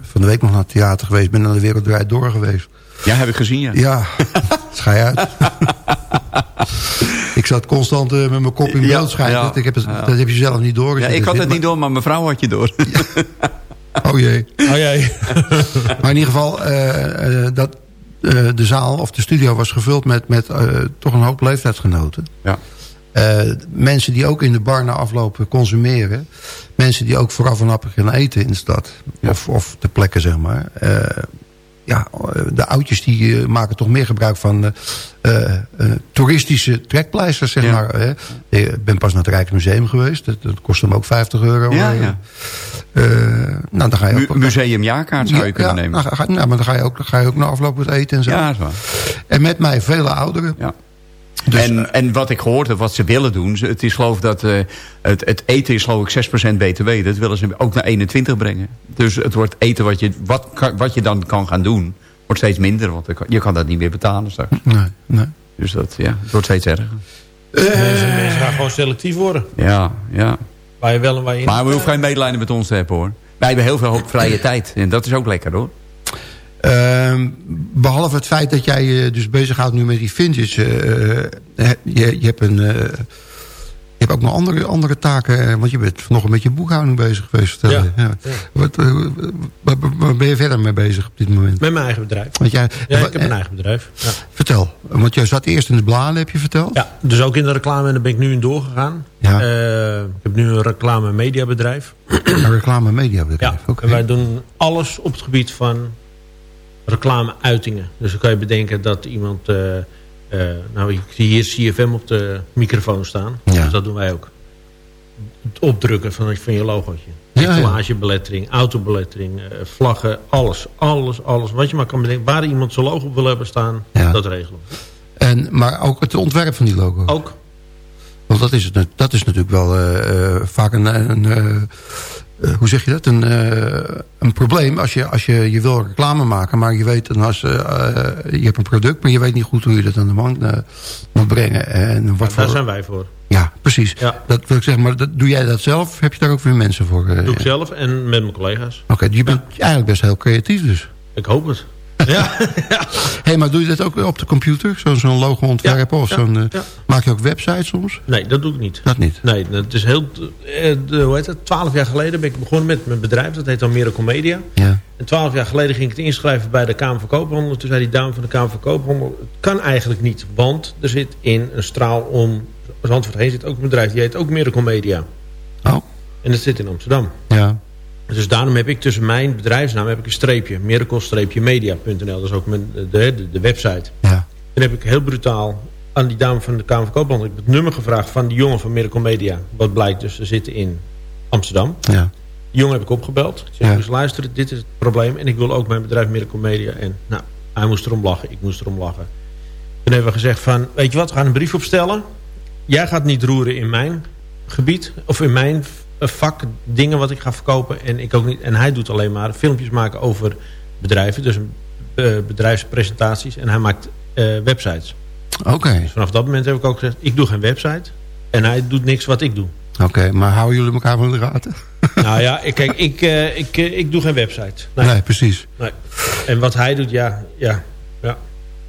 van de week nog naar het theater geweest... ben naar de Wereld Draait Door geweest. Ja, heb ik gezien, ja. Ja, schij uit. ik zat constant met mijn kop in Ja, beeld ja. Dat, ik heb het, Ja. dat heb je zelf niet Ja, doorgezet. ik had het niet door, maar mijn vrouw had je door. Oh jee. Oh jee. Maar in ieder geval, eh, eh, dat, eh, de zaal of de studio was gevuld met, met eh, toch een hoop leeftijdsgenoten. Ja. Eh, mensen die ook in de bar na aflopen consumeren. Mensen die ook vooraf en gaan eten in de stad. Of, of ter plekke, zeg maar. Ja, eh, de oudjes die eh, maken toch meer gebruik van eh, toeristische trekpleisters, zeg Ja. maar. Hè. Ik ben pas naar het Rijksmuseum geweest. Dat, dat kost hem ook 50 euro. Ja, ja. Nou, dan ga je ook... museumjaarkaart zou je kunnen ja, nemen. nou, nou, maar dan ga je ook, dan ga je ook na afloop wat eten en zo. Ja, waar. En met mij vele ouderen. Ja. Dus, en, en wat ik gehoord heb, wat ze willen doen... het is geloof dat eh, het, het eten is geloof ik 6% btw. Dat willen ze ook naar 21 brengen. Dus het wordt eten wat je, wat, kan- wat je dan kan gaan doen... wordt steeds minder, want je kan- je kan dat niet meer betalen straks. Nee, nee. Dus dat, ja, het wordt steeds erger. Mensen, mensen gaan gewoon selectief worden. Ja, ja. Waar je wel en waar je niet. Maar we hoeven geen medelijden met ons te hebben, hoor. Wij hebben heel veel hoop vrije tijd. En dat is ook lekker, hoor. Ehm, behalve het feit dat jij je dus bezighoudt nu met die vintage. eh, eh, je, je hebt een... eh, je hebt ook nog andere, andere taken, eh, want je bent nog een beetje boekhouding bezig geweest. vertel je. Ja, ja. Wat, eh, waar, waar ben je verder mee bezig op dit moment? Met mijn eigen bedrijf. Want jij, Ja, ik heb een eh, eigen bedrijf. Ja. Vertel, want jij zat eerst in de bladen, heb je verteld? ja, dus ook in de reclame en daar ben ik nu in doorgegaan. Ja. Eh, ik heb nu een reclame- mediabedrijf. Een reclame mediabedrijf. Ja, en wij doen alles op het gebied van reclame-uitingen. Dus dan kan je bedenken dat iemand... eh, eh, nou, ik zie hier CFM op de microfoon staan. Ja. Dus dat doen wij ook. Het opdrukken van, van je logootje. Etalage-belettering, autobelettering, eh, vlaggen, alles, alles, alles. Wat je maar kan bedenken. Waar iemand zijn logo op wil hebben staan, Ja. dat regelen we. En, maar ook het ontwerp van die logo. Ook. Want dat is, dat is natuurlijk wel eh, eh, vaak een... een eh, hoe zeg je dat? Een, een probleem als je, als je je wil reclame maken... maar je weet dan als, je hebt een product... maar je weet niet goed hoe je dat aan de man eh, moet brengen. En wat Daar voor, zijn wij voor. Ja, precies. Ja. Dat wil ik zeggen, maar dat, doe jij dat zelf? Heb je daar ook weer mensen voor? doe ik zelf en met mijn collega's. Oké, je bent eigenlijk best heel creatief dus. Ik hoop het. Ja, hey, maar doe je dat ook op de computer? Zo'n logo ontwerpen? Ja, of zo'n, eh, ja. Maak je ook websites soms? nee, dat doe ik niet. Dat niet. Nee, het is heel... eh, de- hoe heet het? Twaalf jaar geleden ben ik begonnen met mijn bedrijf. Dat heet dan Miracle Media. Ja. En twaalf jaar geleden ging ik het inschrijven bij de Kamer van Koophandel. Toen zei die dame van de Kamer van Koophandel... het kan eigenlijk niet, want er zit in een straal om... Zandvoort heen zit ook een bedrijf, die heet ook Miracle Media. Oh, En dat zit in Amsterdam. ja. Dus daarom heb ik tussen mijn bedrijfsnaam heb ik een streepje. Miracle-media.nl. Dat is ook mijn, de, de, de website. Ja. Dan heb ik heel brutaal aan die dame van de Kamer van Koophandel... het nummer gevraagd van die jongen van Miracle Media. Wat blijkt dus, ze zitten in Amsterdam. Ja. Die jongen heb ik opgebeld. Ik zeg, Ja. dus luister, dit is het probleem. En ik wil ook mijn bedrijf Miracle Media. En nou, hij moest erom lachen, ik moest erom lachen. Toen hebben we gezegd van, weet je wat, we gaan een brief opstellen. Jij gaat niet roeren in mijn gebied. Of in mijn vak, dingen wat ik ga verkopen. En, ik ook niet, en hij doet alleen maar filmpjes maken over bedrijven. Dus eh, bedrijfspresentaties. En hij maakt eh, websites. Oké, Dus vanaf dat moment heb ik ook gezegd, ik doe geen website. En hij doet niks wat ik doe. oké. Maar houden jullie elkaar van de gaten? nou ja, kijk, ik, eh, ik, ik doe geen website. Nee. Nee, precies. nee. En wat hij doet, ja, ja, ja.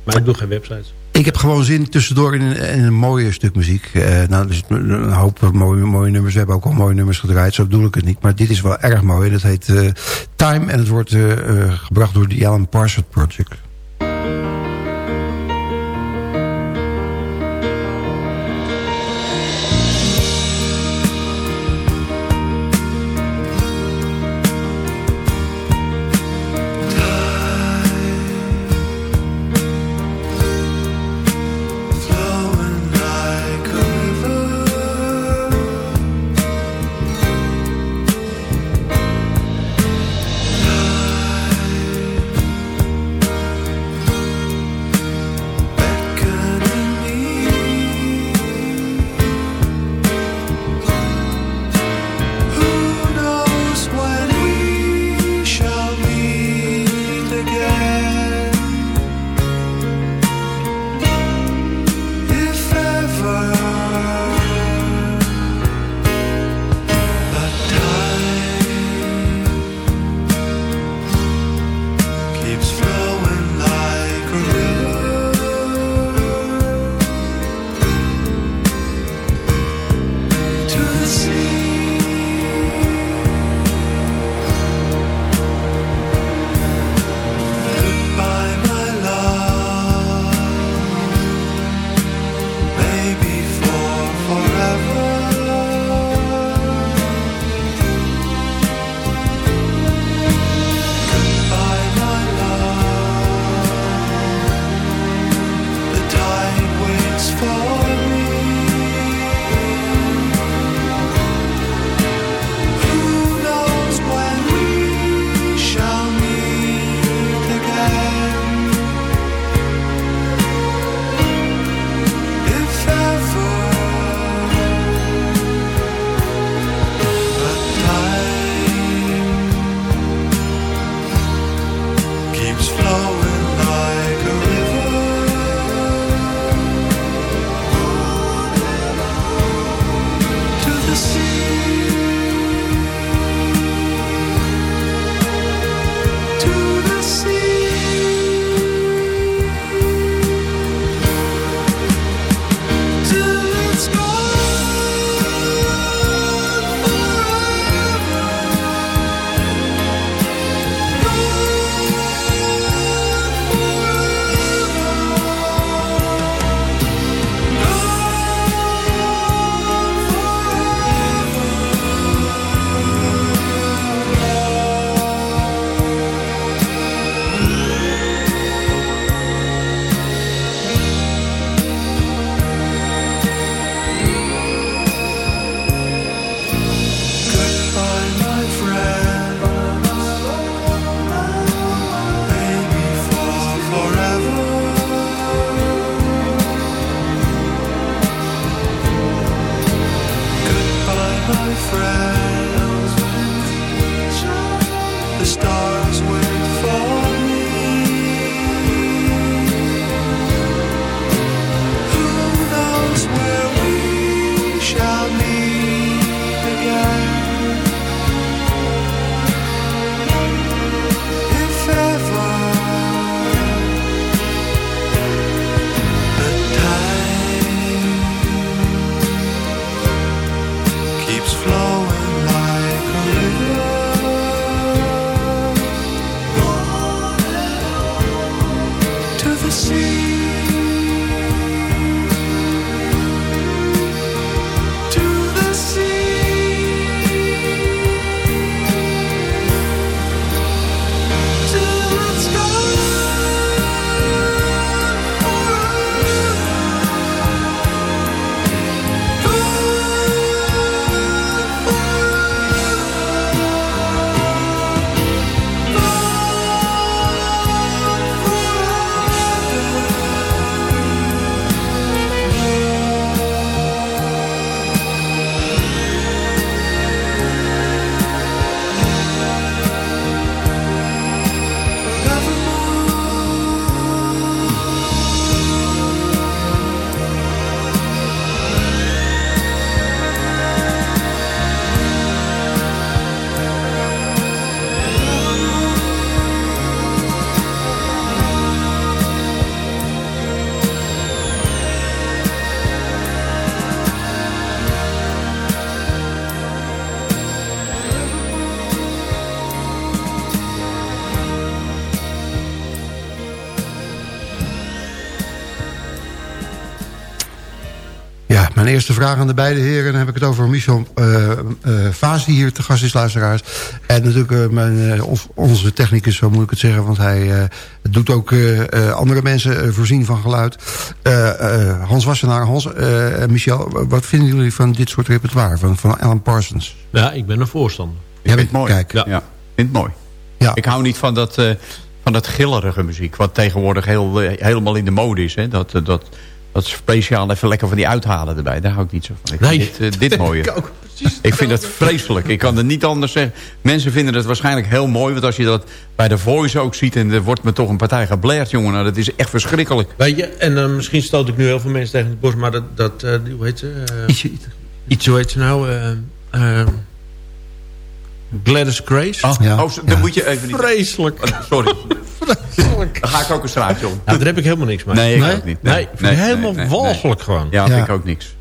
Maar ik doe geen websites. Ik heb gewoon zin tussendoor in een, een mooie stuk muziek. Eh, nou, dus een hoop mooie, mooie nummers. We hebben ook al mooie nummers gedraaid. Zo bedoel ik het niet. Maar dit is wel erg mooi. Dat heet eh, Time. En het wordt eh, gebracht door de Alan Parsons Project. Mijn eerste vraag aan de beide heren. Dan heb ik het over Michel eh eh, Vaas, die hier te gast is, luisteraars. En natuurlijk eh, mijn, eh, ons- onze technicus, zo moet ik het zeggen. Want hij eh, doet ook eh, eh, andere mensen voorzien van geluid. Eh, eh, Hans Wassenaar, Hans eh, Michel, wat vinden jullie van dit soort repertoire? Van, van Alan Parsons? Ja, ik ben een voorstander. Ik vind het mooi. Kijk, Ja. Ja, vind het mooi. Ja. Ik hou niet van dat, eh, van dat gillerige muziek... wat tegenwoordig heel, helemaal in de mode is. Hè? Dat, dat, dat speciaal even lekker van die uithalen erbij. Daar hou ik niet zo van. Ik Nee. vind dit, eh, dit mooier. Ik ook, precies. Ik vind het vreselijk. Ik kan het niet anders zeggen. Mensen vinden het waarschijnlijk heel mooi. Want als je dat bij de Voice ook ziet... en er wordt me toch een partij geblaerd, jongen. Nou, dat is echt verschrikkelijk. Weet je, en eh, misschien stoot ik nu heel veel mensen tegen het bos, maar dat, dat eh, hoe heet ze? Eh, Ietsje- iets- iets, hoe heet ze nou? Gladys Grace. Ja. Oh, dan moet je even niet... Vreselijk. Oh, Sorry. Dan ga ik ook een straatje om. Nou, daar heb ik helemaal niks mee. Nee, ik Nee? ook niet. Nee, helemaal nee, nee. walgelijk gewoon. Ja, Ja. vind ik ook niks.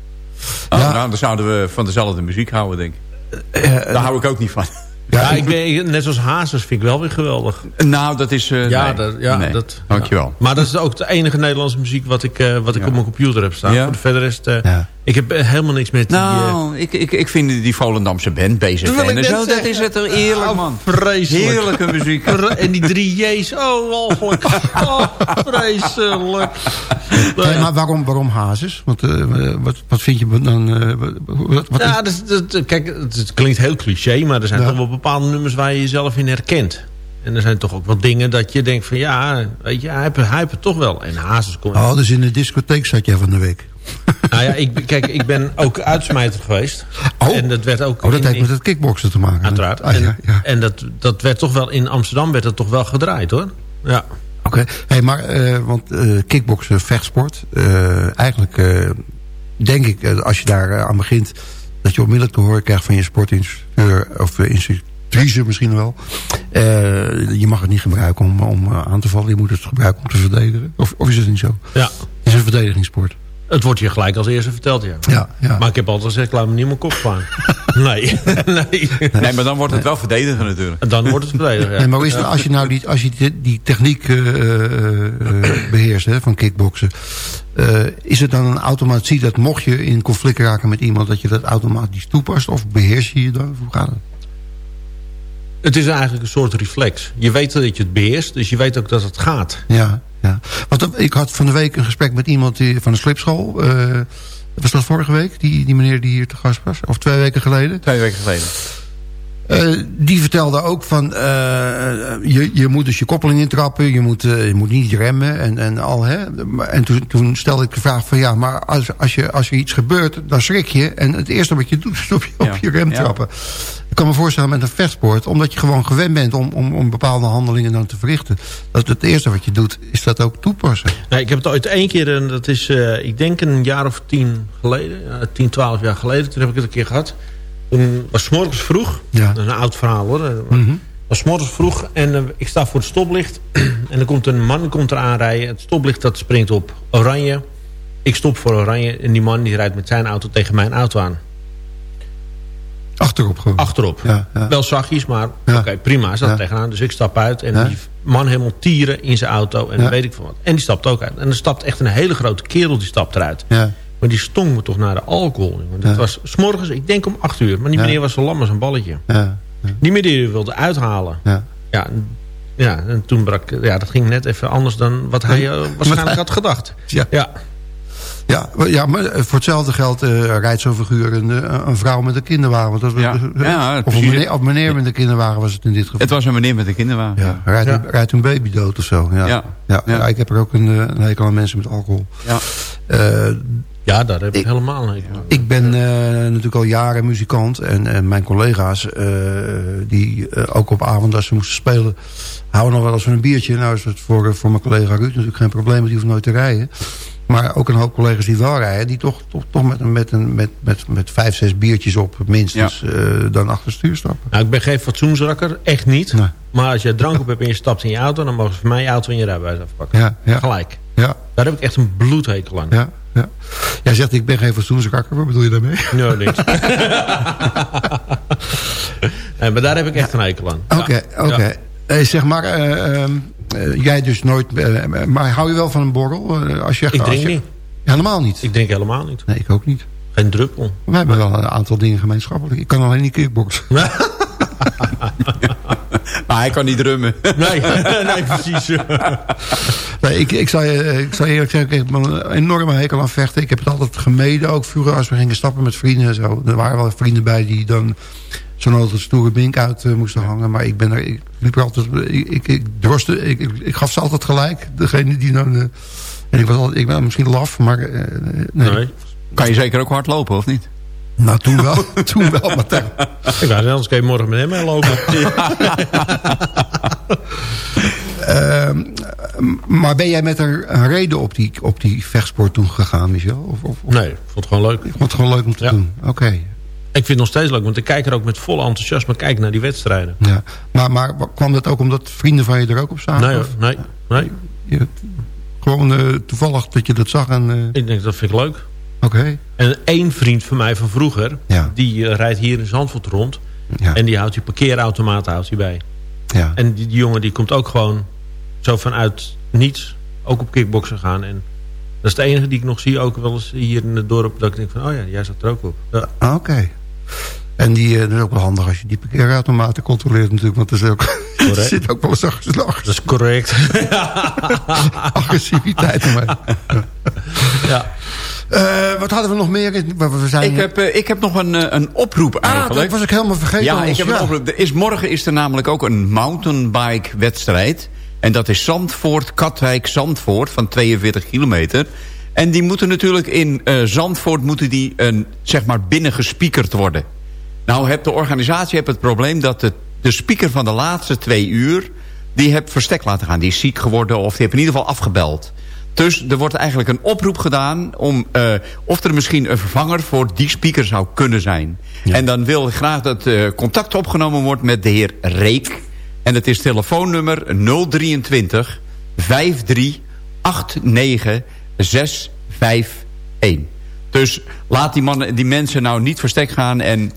Oh, Ja. Nou, dan zouden we van dezelfde muziek houden, denk ik. Daar hou ik ook niet van. Ja, ik ben, net zoals Hazes vind ik wel weer geweldig. Nou, dat is... eh, Ja, nee. dat, ja Nee. dat, Dankjewel. Maar dat is ook de enige Nederlandse muziek wat ik, eh, wat ik Ja. op mijn computer heb staan. Ja. Voor de verder rest, eh, Ja. Ik heb eh, helemaal niks met die... eh, Nou, ik, ik, ik vind die Volendamse band bezig. Dat En zo, dat is het toch eerlijk, man. vreselijk. Heerlijke muziek. En die drie J's, oh, walgelijk. Oh, vreselijk. Hey, Nee. maar waarom, waarom Hazes? Want, eh, wat, wat vind je dan... eh, wat, wat Ja, dat, is- dat- kijk, het, klinkt heel cliché, maar er zijn Ja. toch wel bepaalde nummers waar je jezelf in herkent. En er zijn toch ook wel dingen dat je denkt van ja, weet je, hij heeft, hij heeft het toch wel. En Hazes komt. Oh, dus in de discotheek zat jij van de week. Nou ja, ik, kijk, ik ben ook uitsmijter geweest. Oh. En dat werd ook. Oh, dat in- heeft met het kickboksen te maken. Uiteraard. Ah, en ja, ja. en dat, dat werd toch wel in Amsterdam werd dat toch wel gedraaid hoor. Ja. Oké, hey, maar eh, want eh kickboksen, vechtsport, eh, eigenlijk denk ik, als je daar aan begint, dat je onmiddellijk te horen krijgt van je sportinstructeur of uh, instructrice misschien wel. Je mag het niet gebruiken om, om aan te vallen, je moet het gebruiken om te verdedigen. Of, of is het niet zo? ja. Het is een verdedigingssport. Het wordt je gelijk als eerste verteld, ja. Ja, ja. Maar ik heb altijd gezegd, laat me niet mijn kop slaan. nee, nee. Nee, maar dan wordt het wel verdedigen natuurlijk. En dan wordt het verdedigen, ja. Nee, maar hoe is het als je nou die, als je die, die techniek eh, eh, eh, beheerst hè, van kickboksen... eh, is het dan een automatie dat mocht je in conflict raken met iemand... dat je dat automatisch toepast? Of beheers je je dan? Hoe gaat het? Het is eigenlijk een soort reflex. Je weet dat je het beheerst, dus je weet ook dat het gaat. Ja, ja. Want dat- ik had van de week een gesprek met iemand die, van de slipschool. eh, was dat vorige week? Die, die meneer die hier te gast was? Of twee weken geleden? Twee weken geleden. Eh, die vertelde ook van... eh, je, je moet dus je koppeling intrappen. Je moet, eh, je moet niet remmen en, en al. Hè? En toen, toen stelde ik de vraag van... ja, maar als, als, je, als er iets gebeurt, dan schrik je. En het eerste wat je doet is op je, op Ja. je rem Ja. trappen. Ik kan me voorstellen met een vechtsport... omdat je gewoon gewend bent om, om, om bepaalde handelingen dan te verrichten. Dat het eerste wat je doet, is dat ook toepassen. Nee, ik heb het ooit één keer, en dat is, eh, ik denk een jaar of tien geleden, ja, tien, twaalf jaar geleden, toen heb ik het een keer gehad. Toen was morgens vroeg, Ja. dat is een oud verhaal hoor. Mhm. was morgens vroeg en ik sta voor het stoplicht en er komt een man komt eraan rijden. Het stoplicht dat springt op oranje. Ik stop voor oranje en die man die rijdt met zijn auto tegen mijn auto aan. Achterop gewoon. Achterop. Ja, ja. Wel zachtjes, maar oké, prima. Hij zat tegenaan, dus ik stap uit. En die man helemaal tieren in zijn auto. En weet ik van wat. En die stapt ook uit. En er stapt echt een hele grote kerel die stapt eruit. Ja. Maar die stonk me toch naar de alcohol. Want het was s'morgens, ik denk om acht uur. Maar die meneer was zo lam als een balletje. Ja. Die meneer wilde uithalen. Ja. Ja, en- ja, en toen brak... Ja, dat ging net even anders dan wat hij eh, waarschijnlijk hij- had gedacht. Ja. Ja. Ja, maar- ja, maar voor hetzelfde geld eh, rijdt zo'n figuur een, eh, een vrouw met een kinderwagen. Want dat, was- Ja. eh, Ja, of een meneer, of meneer met een kinderwagen was het in dit geval. Het was een meneer met een kinderwagen. ja, rijdt, Ja. Een, rijdt een baby dood of zo. Ja. Ja. Ja. Ja. Ja, ik heb er ook een, eh, een hekel aan mensen met alcohol. Ja. Eh, ja, daar heb ik, Ik- helemaal niet. ik ben eh, natuurlijk al jaren muzikant. En, en mijn collega's, eh, die eh, ook op avond als ze moesten spelen... houden nog wel eens van een biertje. Nou is het voor, voor mijn collega Ruud natuurlijk geen probleem. Want die hoeft nooit te rijden. Maar ook een hoop collega's die wel rijden... die toch, toch, toch met, een- met, een, met, met, met vijf, zes biertjes op minstens... eh, dan achter het stuur stappen. Nou, ik ben geen fatsoensrakker. Echt niet. Nee. Maar als je drank op hebt en je stapt in je auto... dan mogen ze van mij je auto en je rijbewijs afpakken. Ja, ja, Gelijk. ja, Daar heb ik echt een bloedhekel aan. ja, ja. Jij zegt ik ben geen fatsoensrakker. Wat bedoel je daarmee? Nee, niks. nee, maar daar heb ik echt een hekel aan. Oké, Ja. oké. Ja. Eh, zeg maar, eh, ehm, eh, jij dus nooit... eh, maar hou je wel van een borrel? eh, als je, Ik als drink je- niet. Helemaal niet? Ik drink helemaal niet. Nee, ik ook niet. Geen druppel. We hebben wel een aantal dingen gemeenschappelijk. Ik kan alleen niet kickboksen. Maar hij kan niet drummen. Nee, nee precies. Nee, ik, ik, zal je, ik zal je eerlijk zeggen, ik heb een enorme hekel aan vechten. Ik heb het altijd gemeden, ook vroeger als we gingen stappen met vrienden en zo. Er waren wel vrienden bij die dan zo'n altijd stoere bink uit eh, moesten hangen. Maar ik ben er, ik liep er altijd, ik, ik, ik, ik, ik, ik gaf ze altijd gelijk. Degene die dan, eh, en ik was altijd, ik ben misschien laf, maar eh, nee. Nee. Kan je zeker ook hard lopen, of niet? Nou, toen wel, toen wel, maar Ik wou anders kun je morgen met hem meelopen. Ehm, maar ben jij met een, een reden op die, op die vechtsport toen gegaan, Michel? Of, of, of- Nee, ik vond het gewoon leuk. Ik vond het gewoon leuk om te Ja. doen. Oké. Ik vind het nog steeds leuk, want ik kijk er ook met volle enthousiasme kijk naar die wedstrijden. Ja. Maar, maar kwam dat ook omdat vrienden van je er ook op zaten? Nee hoor, nee, nee. je- gewoon eh, toevallig dat je dat zag en... eh, Ik denk, dat vind ik leuk. Oké. En één vriend van mij van vroeger, Ja. die eh, rijdt hier in Zandvoort rond. Ja. En die houdt die parkeerautomaat houdt hij bij. Ja. En die, die jongen die komt ook gewoon zo vanuit niets ook op kickboksen gaan. En dat is de enige die ik nog zie, ook wel eens hier in het dorp. Dat ik denk van, oh ja, jij zat er ook op. Ja. Ah, Oké. En die, eh, dat is ook wel handig als je die parkeerautomaten controleert natuurlijk. Want er zit ook, er Correct. zit ook wel eens Dat is correct. agressiviteit. Ja. Eh, wat hadden we nog meer? We zijn, Ik heb, eh, ik heb nog een, een oproep ah, eigenlijk. dat was ik helemaal vergeten. Ja, ik heb een oproep. Er is, morgen is er namelijk ook een mountainbike wedstrijd. En dat is Zandvoort, Katwijk, Zandvoort van 42 kilometer. En die moeten natuurlijk in eh, Zandvoort moeten die, een, zeg maar binnengespiekerd worden. Nou, heb de organisatie heeft het probleem dat de, de speaker van de laatste twee uur... die heeft verstek laten gaan. Die is ziek geworden of die heeft in ieder geval afgebeld. Dus er wordt eigenlijk een oproep gedaan... om eh, of er misschien een vervanger voor die speaker zou kunnen zijn. En dan wil ik graag dat eh, contact opgenomen wordt met de heer Reek. En het is telefoonnummer 023 53 89 651. Dus laat die, mannen, die mensen nou niet verstek gaan... en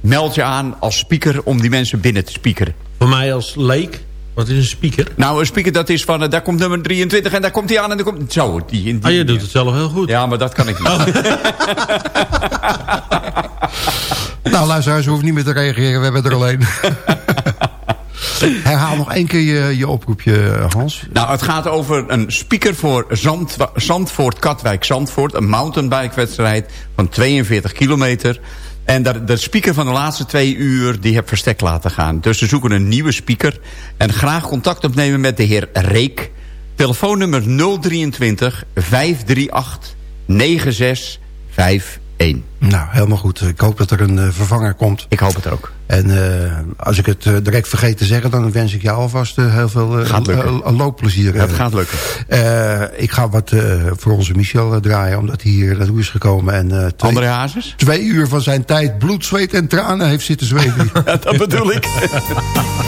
meld je aan als speaker om die mensen binnen te speakeren. Voor mij als leek, wat is een speaker? Nou, een speaker dat is van, eh, daar komt nummer 23 en daar komt hij aan en daar komt... Zo, die, die, Ah, je doet het zelf heel goed. Ja, maar dat kan ik niet. Nou, luisteraars, u hoeft niet meer te reageren. We hebben er alleen. Herhaal nog één keer je, je oproepje, Hans. Nou, het gaat over een speaker voor Zand, Zandvoort, Katwijk, Zandvoort. Een mountainbike-wedstrijd van 42 kilometer. En daar, de speaker van de laatste twee uur, die heb verstek laten gaan. Dus ze zoeken een nieuwe speaker. En graag contact opnemen met de heer Reek. Telefoonnummer 023 538 9651. Nou, helemaal goed. Ik hoop dat er een eh, vervanger komt. Ik hoop het ook. En eh, als ik het eh, direct vergeet te zeggen... dan wens ik jou alvast heel veel Gaat lukken. loopplezier. Het gaat lukken. Eh, ik ga wat voor onze Michel draaien... omdat hij hier naartoe is gekomen. En eh, twee, André Hazes? twee uur van zijn tijd bloed, zweet en tranen heeft zitten zweten. dat bedoel ik.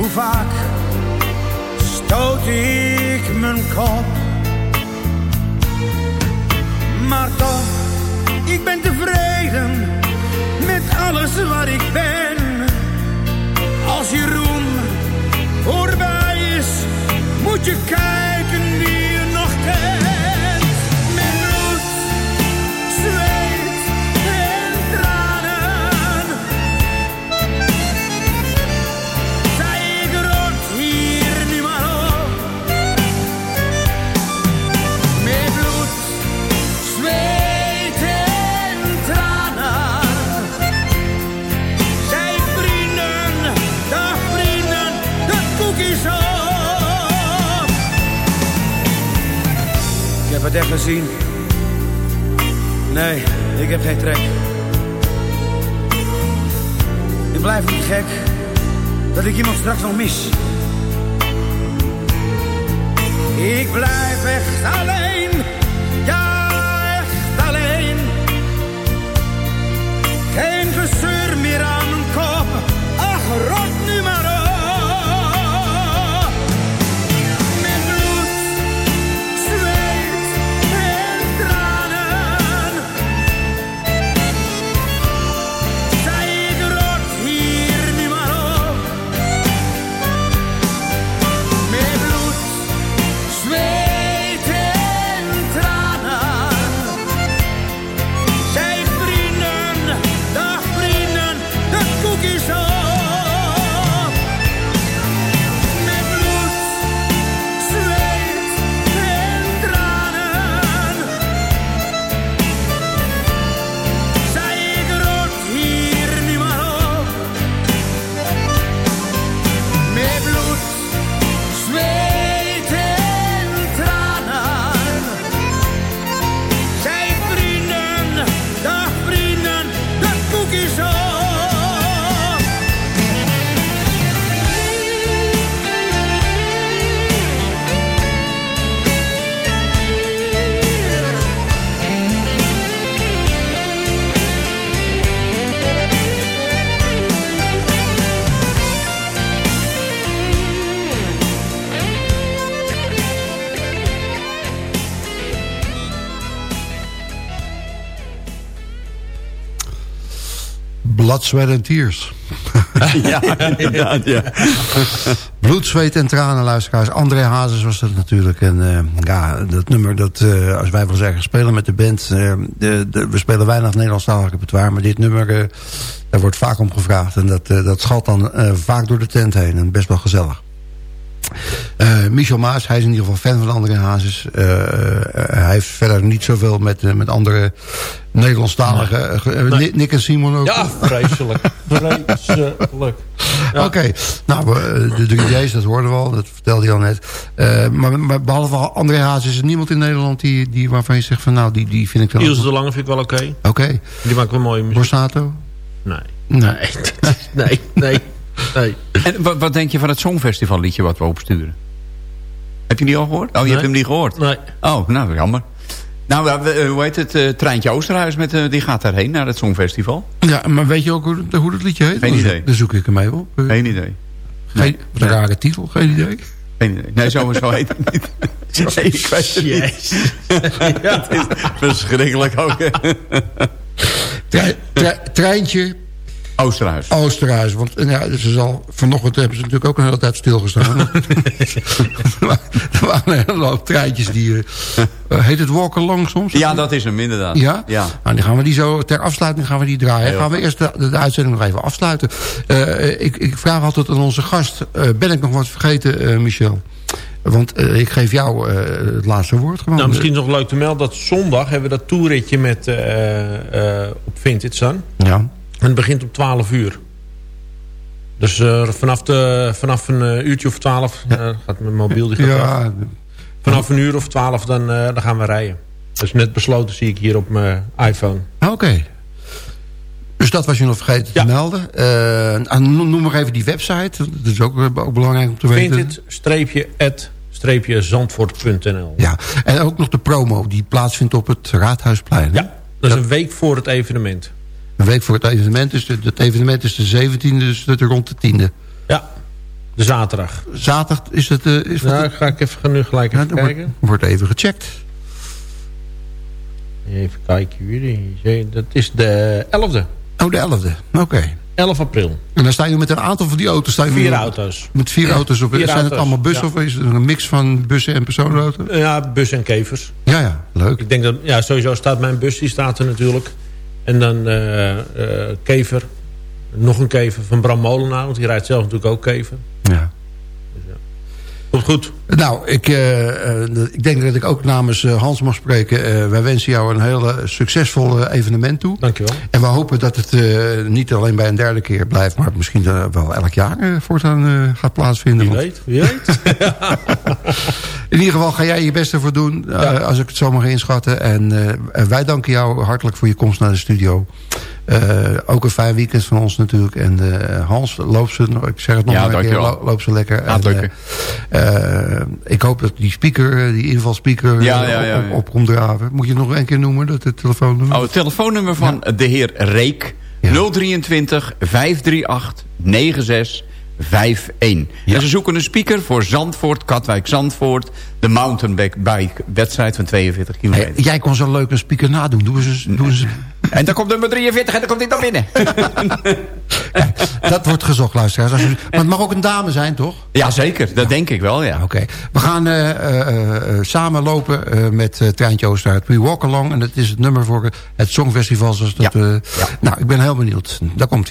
Hoe vaak stoot ik mijn kop, maar toch, ik ben tevreden met alles wat ik ben. Als je roem voorbij is, moet je kijken straks nog mis. Blood, Sweat and Tears. ja, inderdaad, ja. Bloed, zweet en tranen, luisteraars. André Hazes was dat natuurlijk. En eh, ja, dat nummer, dat, eh, als wij wel zeggen, spelen met de band. eh, de, de, we spelen weinig Nederlandstalig repertoire. Maar dit nummer, daar wordt vaak om gevraagd. En dat, dat schalt dan vaak door de tent heen. En best wel gezellig. Eh, Michel Maas, hij is in ieder geval fan van André Hazes. Eh, eh, hij heeft verder niet zoveel met, met andere Nederlandstalige... eh, Nick- Nick en Simon ook. Ja, vreselijk. vreselijk. Ja. Oké, nou, de 3D's, dat hoorden we al, dat vertelde je al net. Eh, maar, maar behalve André Haas is er niemand in Nederland die, die, waarvan je zegt van nou, die, die vind ik dan... Ilse de Lange vind ik wel oké. Oké. Die maakt wel mooie muziek. Borsato? Nee. Nee. Nee, nee, nee. En wat, wat denk je van het Songfestival liedje wat we opsturen? Heb je die al gehoord? Oh, je hebt hem niet gehoord? Nee. Oh, nou, jammer. Nou, eh, hoe heet het? eh, Treintje Oosterhuis, met, eh, die gaat daarheen, naar het Songfestival. Ja, maar weet je ook hoe, hoe dat liedje heet? Geen idee. Dan zoek ik hem even op. Eh, Geen idee. Geen, rare titel, geen idee. Geen idee. Nee, zo, zo heet het niet. Nee, ik weet het niet. Ja. Het is verschrikkelijk ook. hè. Tre- tre- treintje Oosterhuis. Oosterhuis. Want eh, ja, ze zal, vanochtend hebben ze natuurlijk ook een hele tijd stilgestaan. er waren een hele hoop treintjes die... eh, heet het Walk Along soms? Ja, dat is hem inderdaad. Ja? Ja. Nou, dan gaan we die zo ter afsluiting gaan we die draaien. Heel gaan we eerst de, de, de uitzending nog even afsluiten. Eh, ik, ik vraag altijd aan onze gast... eh, ben ik nog wat vergeten, eh, Michel? Want ik geef jou eh, het laatste woord gewoon. Nou, misschien nog leuk te melden dat zondag hebben we dat toerritje met, eh, eh, op Vintage Sun. Ja. En het begint om 12 uur. Dus eh, vanaf, de, vanaf een eh, uurtje of 12 eh, gaat mijn mobiel die gaat af. Ja, Vanaf een uur of 12 dan, dan gaan we rijden. Dat is net besloten, zie ik hier op mijn iPhone. oké. Dus dat was je nog vergeten Ja. te melden. Ah, noem maar even die website. Dat is ook, ook belangrijk om te weten. Vintage-zandvoort.nl Ja, en ook nog de promo die plaatsvindt op het Raadhuisplein. hè? Ja, dat is een week voor het evenement. Een week voor het evenement. Dus de- het evenement is de 17e, dus dat rond de 10e. Ja, de zaterdag. Zaterdag is het... eh, is Nou, het ga ik even, nu gelijk even kijken. wordt even gecheckt. Even kijken jullie. Dat is de 11e. Oh, de 11e. Oké. 11 april. En dan sta je met een aantal van die auto's. Sta je Vier met- auto's. Met vier auto's op. Vier zijn het allemaal bussen ja. of is het een mix van bussen en personenauto's? Ja, bus en kevers. Ja, ja. Leuk. Ik denk dat, ja, sowieso staat mijn bus, die staat er natuurlijk. En dan eh, eh, kever. Nog een kever van Bram Molenaar, want die rijdt zelf natuurlijk ook kever. Ja. Komt goed. Nou, ik, eh, eh, ik denk dat ik ook namens eh, Hans mag spreken. Wij wensen jou een hele succesvol evenement toe. Dankjewel. En we hopen dat het niet alleen bij een derde keer blijft... maar misschien wel elk jaar voortaan gaat plaatsvinden. Wie weet, wie weet. In ieder geval ga jij je best ervoor doen, als ik het zo mag inschatten. En wij danken jou hartelijk voor je komst naar de studio. Eh, ook een fijn weekend van ons natuurlijk. En eh, Hans, loop ze, ik zeg het nog Ja, maar keer, dankjewel. lo- loop ze lekker. En, eh, ik hoop dat die speaker, die invalspeaker, Ja, op, op komt draven. Moet je nog een keer noemen, dat het telefoonnummer? Oh, het telefoonnummer van de heer Reek. 023 538 9651. En ze zoeken een speaker voor Zandvoort, Katwijk Zandvoort. De mountainbike wedstrijd van 42 kilometer. Hey, jij kon zo'n leuke speaker nadoen. Doe eens, doe eens, En dan komt nummer 43 en dan komt dit dan binnen. dat wordt gezocht, luisteraars. Maar het mag ook een dame zijn, toch? Ja, zeker. Dat denk ik wel, ja. Oké. We gaan eh, samen lopen met uh, Treintje Oosterhuis. We Walk Along. En dat is het nummer voor het Songfestival. Zoals dat, Ja. Ja. Nou, ik ben heel benieuwd. Daar komt